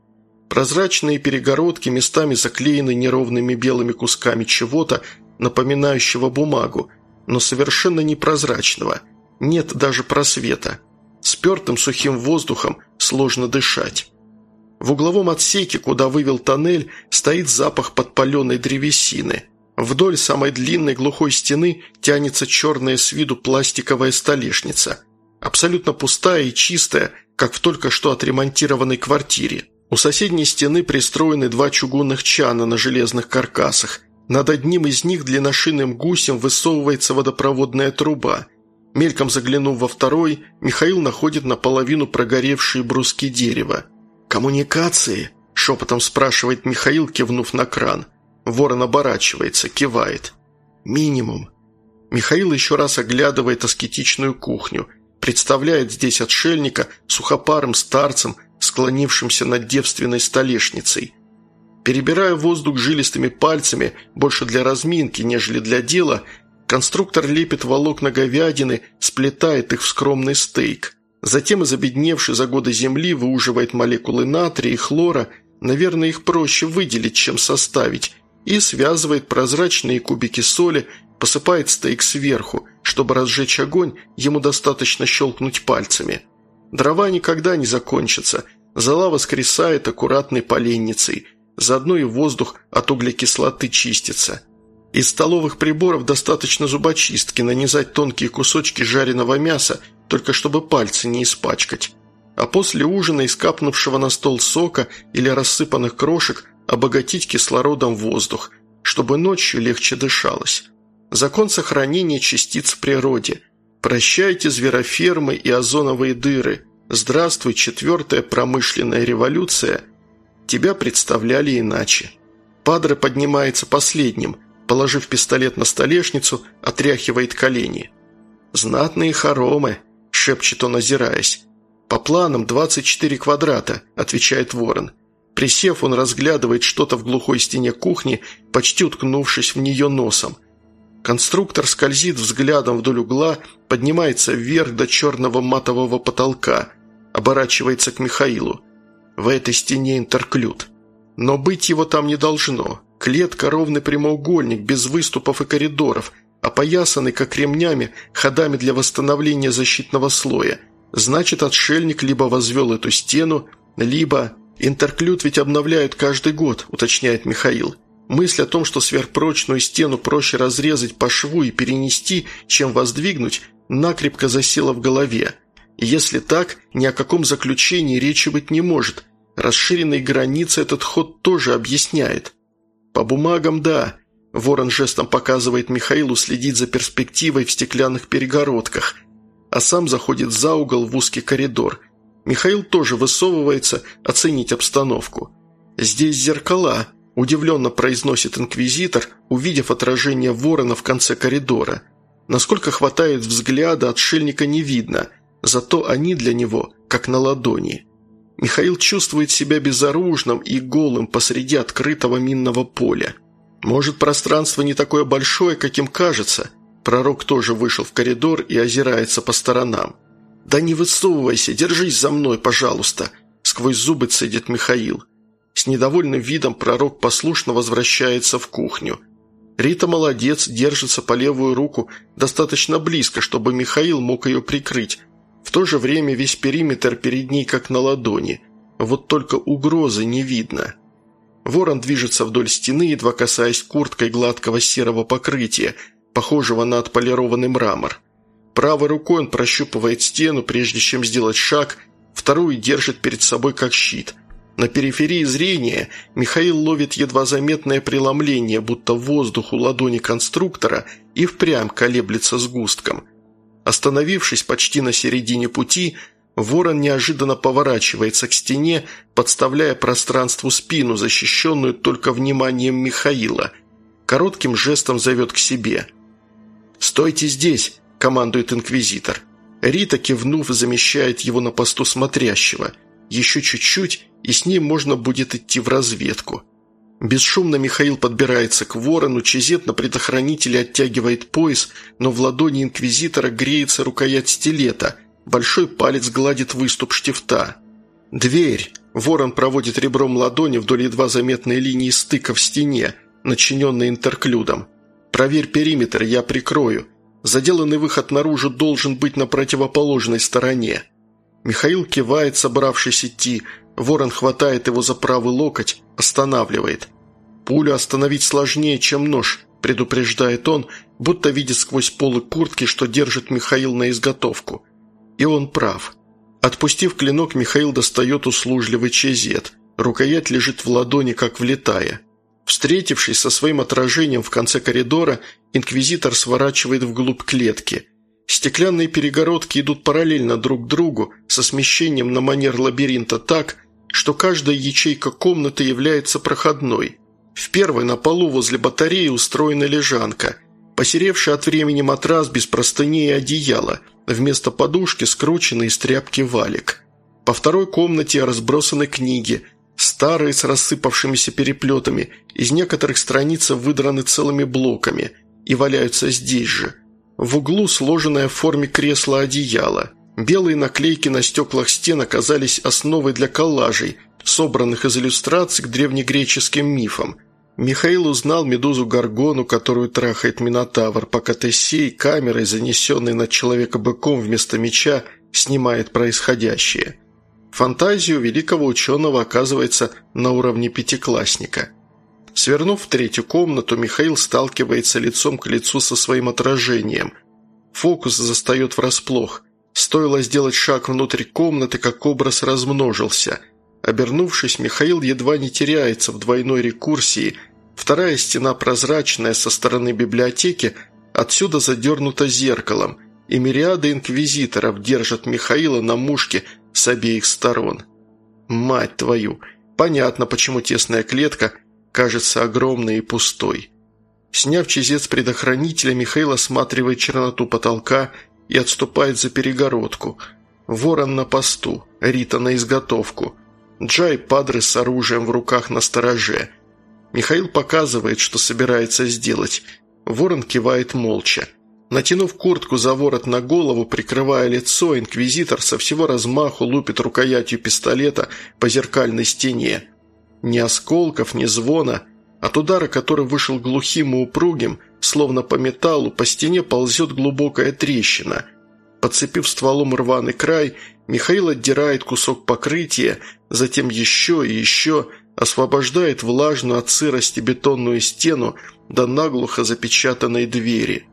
Прозрачные перегородки местами заклеены неровными белыми кусками чего-то, напоминающего бумагу, но совершенно непрозрачного. Нет даже просвета. Спертым сухим воздухом сложно дышать. В угловом отсеке, куда вывел тоннель, стоит запах подпаленной древесины. Вдоль самой длинной глухой стены тянется черная с виду пластиковая столешница. Абсолютно пустая и чистая, как в только что отремонтированной квартире. У соседней стены пристроены два чугунных чана на железных каркасах. Над одним из них длинношинным гусем высовывается водопроводная труба. Мельком заглянув во второй, Михаил находит наполовину прогоревшие бруски дерева. «Коммуникации?» – шепотом спрашивает Михаил, кивнув на кран. Ворон оборачивается, кивает. «Минимум». Михаил еще раз оглядывает аскетичную кухню. Представляет здесь отшельника сухопарым старцем, склонившимся над девственной столешницей. Перебирая воздух жилистыми пальцами, больше для разминки, нежели для дела – Конструктор лепит волокна говядины, сплетает их в скромный стейк. Затем из обедневшей за годы земли выуживает молекулы натрия и хлора, наверное, их проще выделить, чем составить, и связывает прозрачные кубики соли, посыпает стейк сверху. Чтобы разжечь огонь, ему достаточно щелкнуть пальцами. Дрова никогда не закончатся. Зола воскресает аккуратной поленницей. Заодно и воздух от углекислоты чистится. Из столовых приборов достаточно зубочистки нанизать тонкие кусочки жареного мяса, только чтобы пальцы не испачкать. А после ужина из капнувшего на стол сока или рассыпанных крошек обогатить кислородом воздух, чтобы ночью легче дышалось. Закон сохранения частиц в природе. Прощайте зверофермы и озоновые дыры. Здравствуй, четвертая промышленная революция. Тебя представляли иначе. Падре поднимается последним – положив пистолет на столешницу, отряхивает колени. «Знатные хоромы», – шепчет он, озираясь. «По планам 24 квадрата», – отвечает ворон. Присев, он разглядывает что-то в глухой стене кухни, почти уткнувшись в нее носом. Конструктор скользит взглядом вдоль угла, поднимается вверх до черного матового потолка, оборачивается к Михаилу. В этой стене интерклюд. Но быть его там не должно. Клетка – ровный прямоугольник, без выступов и коридоров, опоясанный, как ремнями, ходами для восстановления защитного слоя. Значит, отшельник либо возвел эту стену, либо... «Интерклют ведь обновляют каждый год», – уточняет Михаил. Мысль о том, что сверхпрочную стену проще разрезать по шву и перенести, чем воздвигнуть, накрепко засела в голове. Если так, ни о каком заключении речи быть не может. Расширенные границы этот ход тоже объясняет. «По бумагам, да». Ворон жестом показывает Михаилу следить за перспективой в стеклянных перегородках, а сам заходит за угол в узкий коридор. Михаил тоже высовывается оценить обстановку. «Здесь зеркала», – удивленно произносит инквизитор, увидев отражение ворона в конце коридора. Насколько хватает взгляда, отшельника не видно, зато они для него как на ладони. Михаил чувствует себя безоружным и голым посреди открытого минного поля. Может, пространство не такое большое, каким кажется. Пророк тоже вышел в коридор и озирается по сторонам. «Да не высовывайся, держись за мной, пожалуйста!» Сквозь зубы цедит Михаил. С недовольным видом пророк послушно возвращается в кухню. Рита молодец, держится по левую руку достаточно близко, чтобы Михаил мог ее прикрыть, в то же время весь периметр перед ней как на ладони. Вот только угрозы не видно. Ворон движется вдоль стены, едва касаясь курткой гладкого серого покрытия, похожего на отполированный мрамор. Правой рукой он прощупывает стену, прежде чем сделать шаг, вторую держит перед собой как щит. На периферии зрения Михаил ловит едва заметное преломление, будто воздух у ладони конструктора и впрямь колеблется сгустком. Остановившись почти на середине пути, ворон неожиданно поворачивается к стене, подставляя пространству спину, защищенную только вниманием Михаила. Коротким жестом зовет к себе. «Стойте здесь!» – командует инквизитор. Рита, кивнув, замещает его на посту смотрящего. Еще чуть-чуть, и с ним можно будет идти в разведку. Бесшумно Михаил подбирается к ворону, чезет на предохранителе оттягивает пояс, но в ладони инквизитора греется рукоять стилета, большой палец гладит выступ штифта. «Дверь!» Ворон проводит ребром ладони вдоль едва заметной линии стыка в стене, начиненной интерклюдом. «Проверь периметр, я прикрою. Заделанный выход наружу должен быть на противоположной стороне». Михаил кивает, собравшись идти, Ворон хватает его за правый локоть, останавливает. «Пулю остановить сложнее, чем нож», – предупреждает он, будто видит сквозь полы куртки, что держит Михаил на изготовку. И он прав. Отпустив клинок, Михаил достает услужливый чезет. Рукоять лежит в ладони, как влетая. Встретившись со своим отражением в конце коридора, инквизитор сворачивает вглубь клетки. Стеклянные перегородки идут параллельно друг другу, со смещением на манер лабиринта так, что каждая ячейка комнаты является проходной. В первой на полу возле батареи устроена лежанка, посеревший от времени матрас без простыней и одеяла, вместо подушки скрученный из тряпки валик. По второй комнате разбросаны книги, старые с рассыпавшимися переплетами, из некоторых страниц выдраны целыми блоками и валяются здесь же. В углу сложенное в форме кресла одеяло – Белые наклейки на стеклах стен оказались основой для коллажей, собранных из иллюстраций к древнегреческим мифам. Михаил узнал медузу Гаргону, которую трахает Минотавр, пока Тесей, камерой, занесенной над человека быком вместо меча, снимает происходящее. Фантазию великого ученого оказывается на уровне пятиклассника. Свернув в третью комнату, Михаил сталкивается лицом к лицу со своим отражением. Фокус застает врасплох – Стоило сделать шаг внутрь комнаты, как образ размножился. Обернувшись, Михаил едва не теряется в двойной рекурсии. Вторая стена прозрачная со стороны библиотеки, отсюда задернута зеркалом, и мириады инквизиторов держат Михаила на мушке с обеих сторон. Мать твою! Понятно, почему тесная клетка кажется огромной и пустой. Сняв чизец предохранителя, Михаил осматривает черноту потолка и отступает за перегородку. Ворон на посту, Рита на изготовку. Джай Падре с оружием в руках на стороже. Михаил показывает, что собирается сделать. Ворон кивает молча. Натянув куртку за ворот на голову, прикрывая лицо, инквизитор со всего размаху лупит рукоятью пистолета по зеркальной стене. Ни осколков, ни звона. От удара, который вышел глухим и упругим – Словно по металлу по стене ползет глубокая трещина. Подцепив стволом рваный край, Михаил отдирает кусок покрытия, затем еще и еще, освобождает влажную от сырости бетонную стену до наглухо запечатанной двери.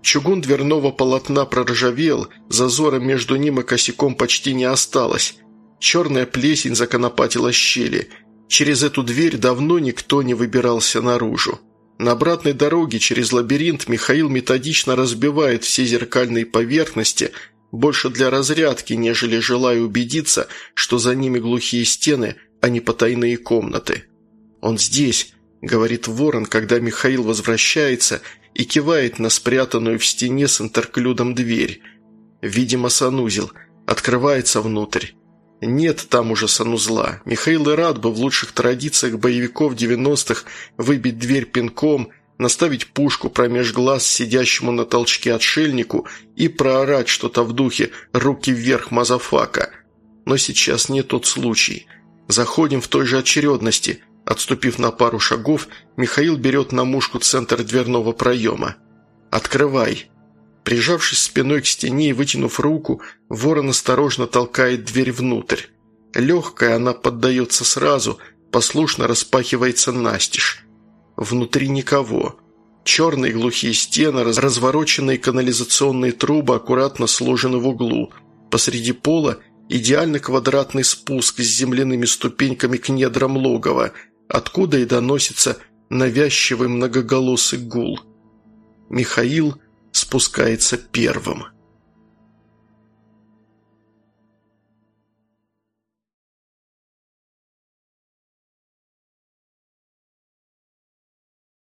Чугун дверного полотна проржавел, зазора между ним и косяком почти не осталось. Черная плесень законопатила щели. Через эту дверь давно никто не выбирался наружу. На обратной дороге через лабиринт Михаил методично разбивает все зеркальные поверхности, больше для разрядки, нежели желая убедиться, что за ними глухие стены, а не потайные комнаты. «Он здесь», — говорит ворон, когда Михаил возвращается и кивает на спрятанную в стене с интерклюдом дверь. Видимо, санузел. Открывается внутрь. Нет там уже санузла. Михаил и рад бы в лучших традициях боевиков 90-х выбить дверь пинком, наставить пушку промеж глаз сидящему на толчке отшельнику и проорать что-то в духе «руки вверх, мазафака». Но сейчас не тот случай. Заходим в той же очередности. Отступив на пару шагов, Михаил берет на мушку центр дверного проема. «Открывай!» Прижавшись спиной к стене и вытянув руку, ворон осторожно толкает дверь внутрь. Легкая она поддается сразу, послушно распахивается настежь. Внутри никого. Черные глухие стены, развороченные канализационные трубы аккуратно сложены в углу. Посреди пола идеально квадратный спуск с земляными ступеньками к недрам логова, откуда и доносится навязчивый многоголосый гул. Михаил спускается первым.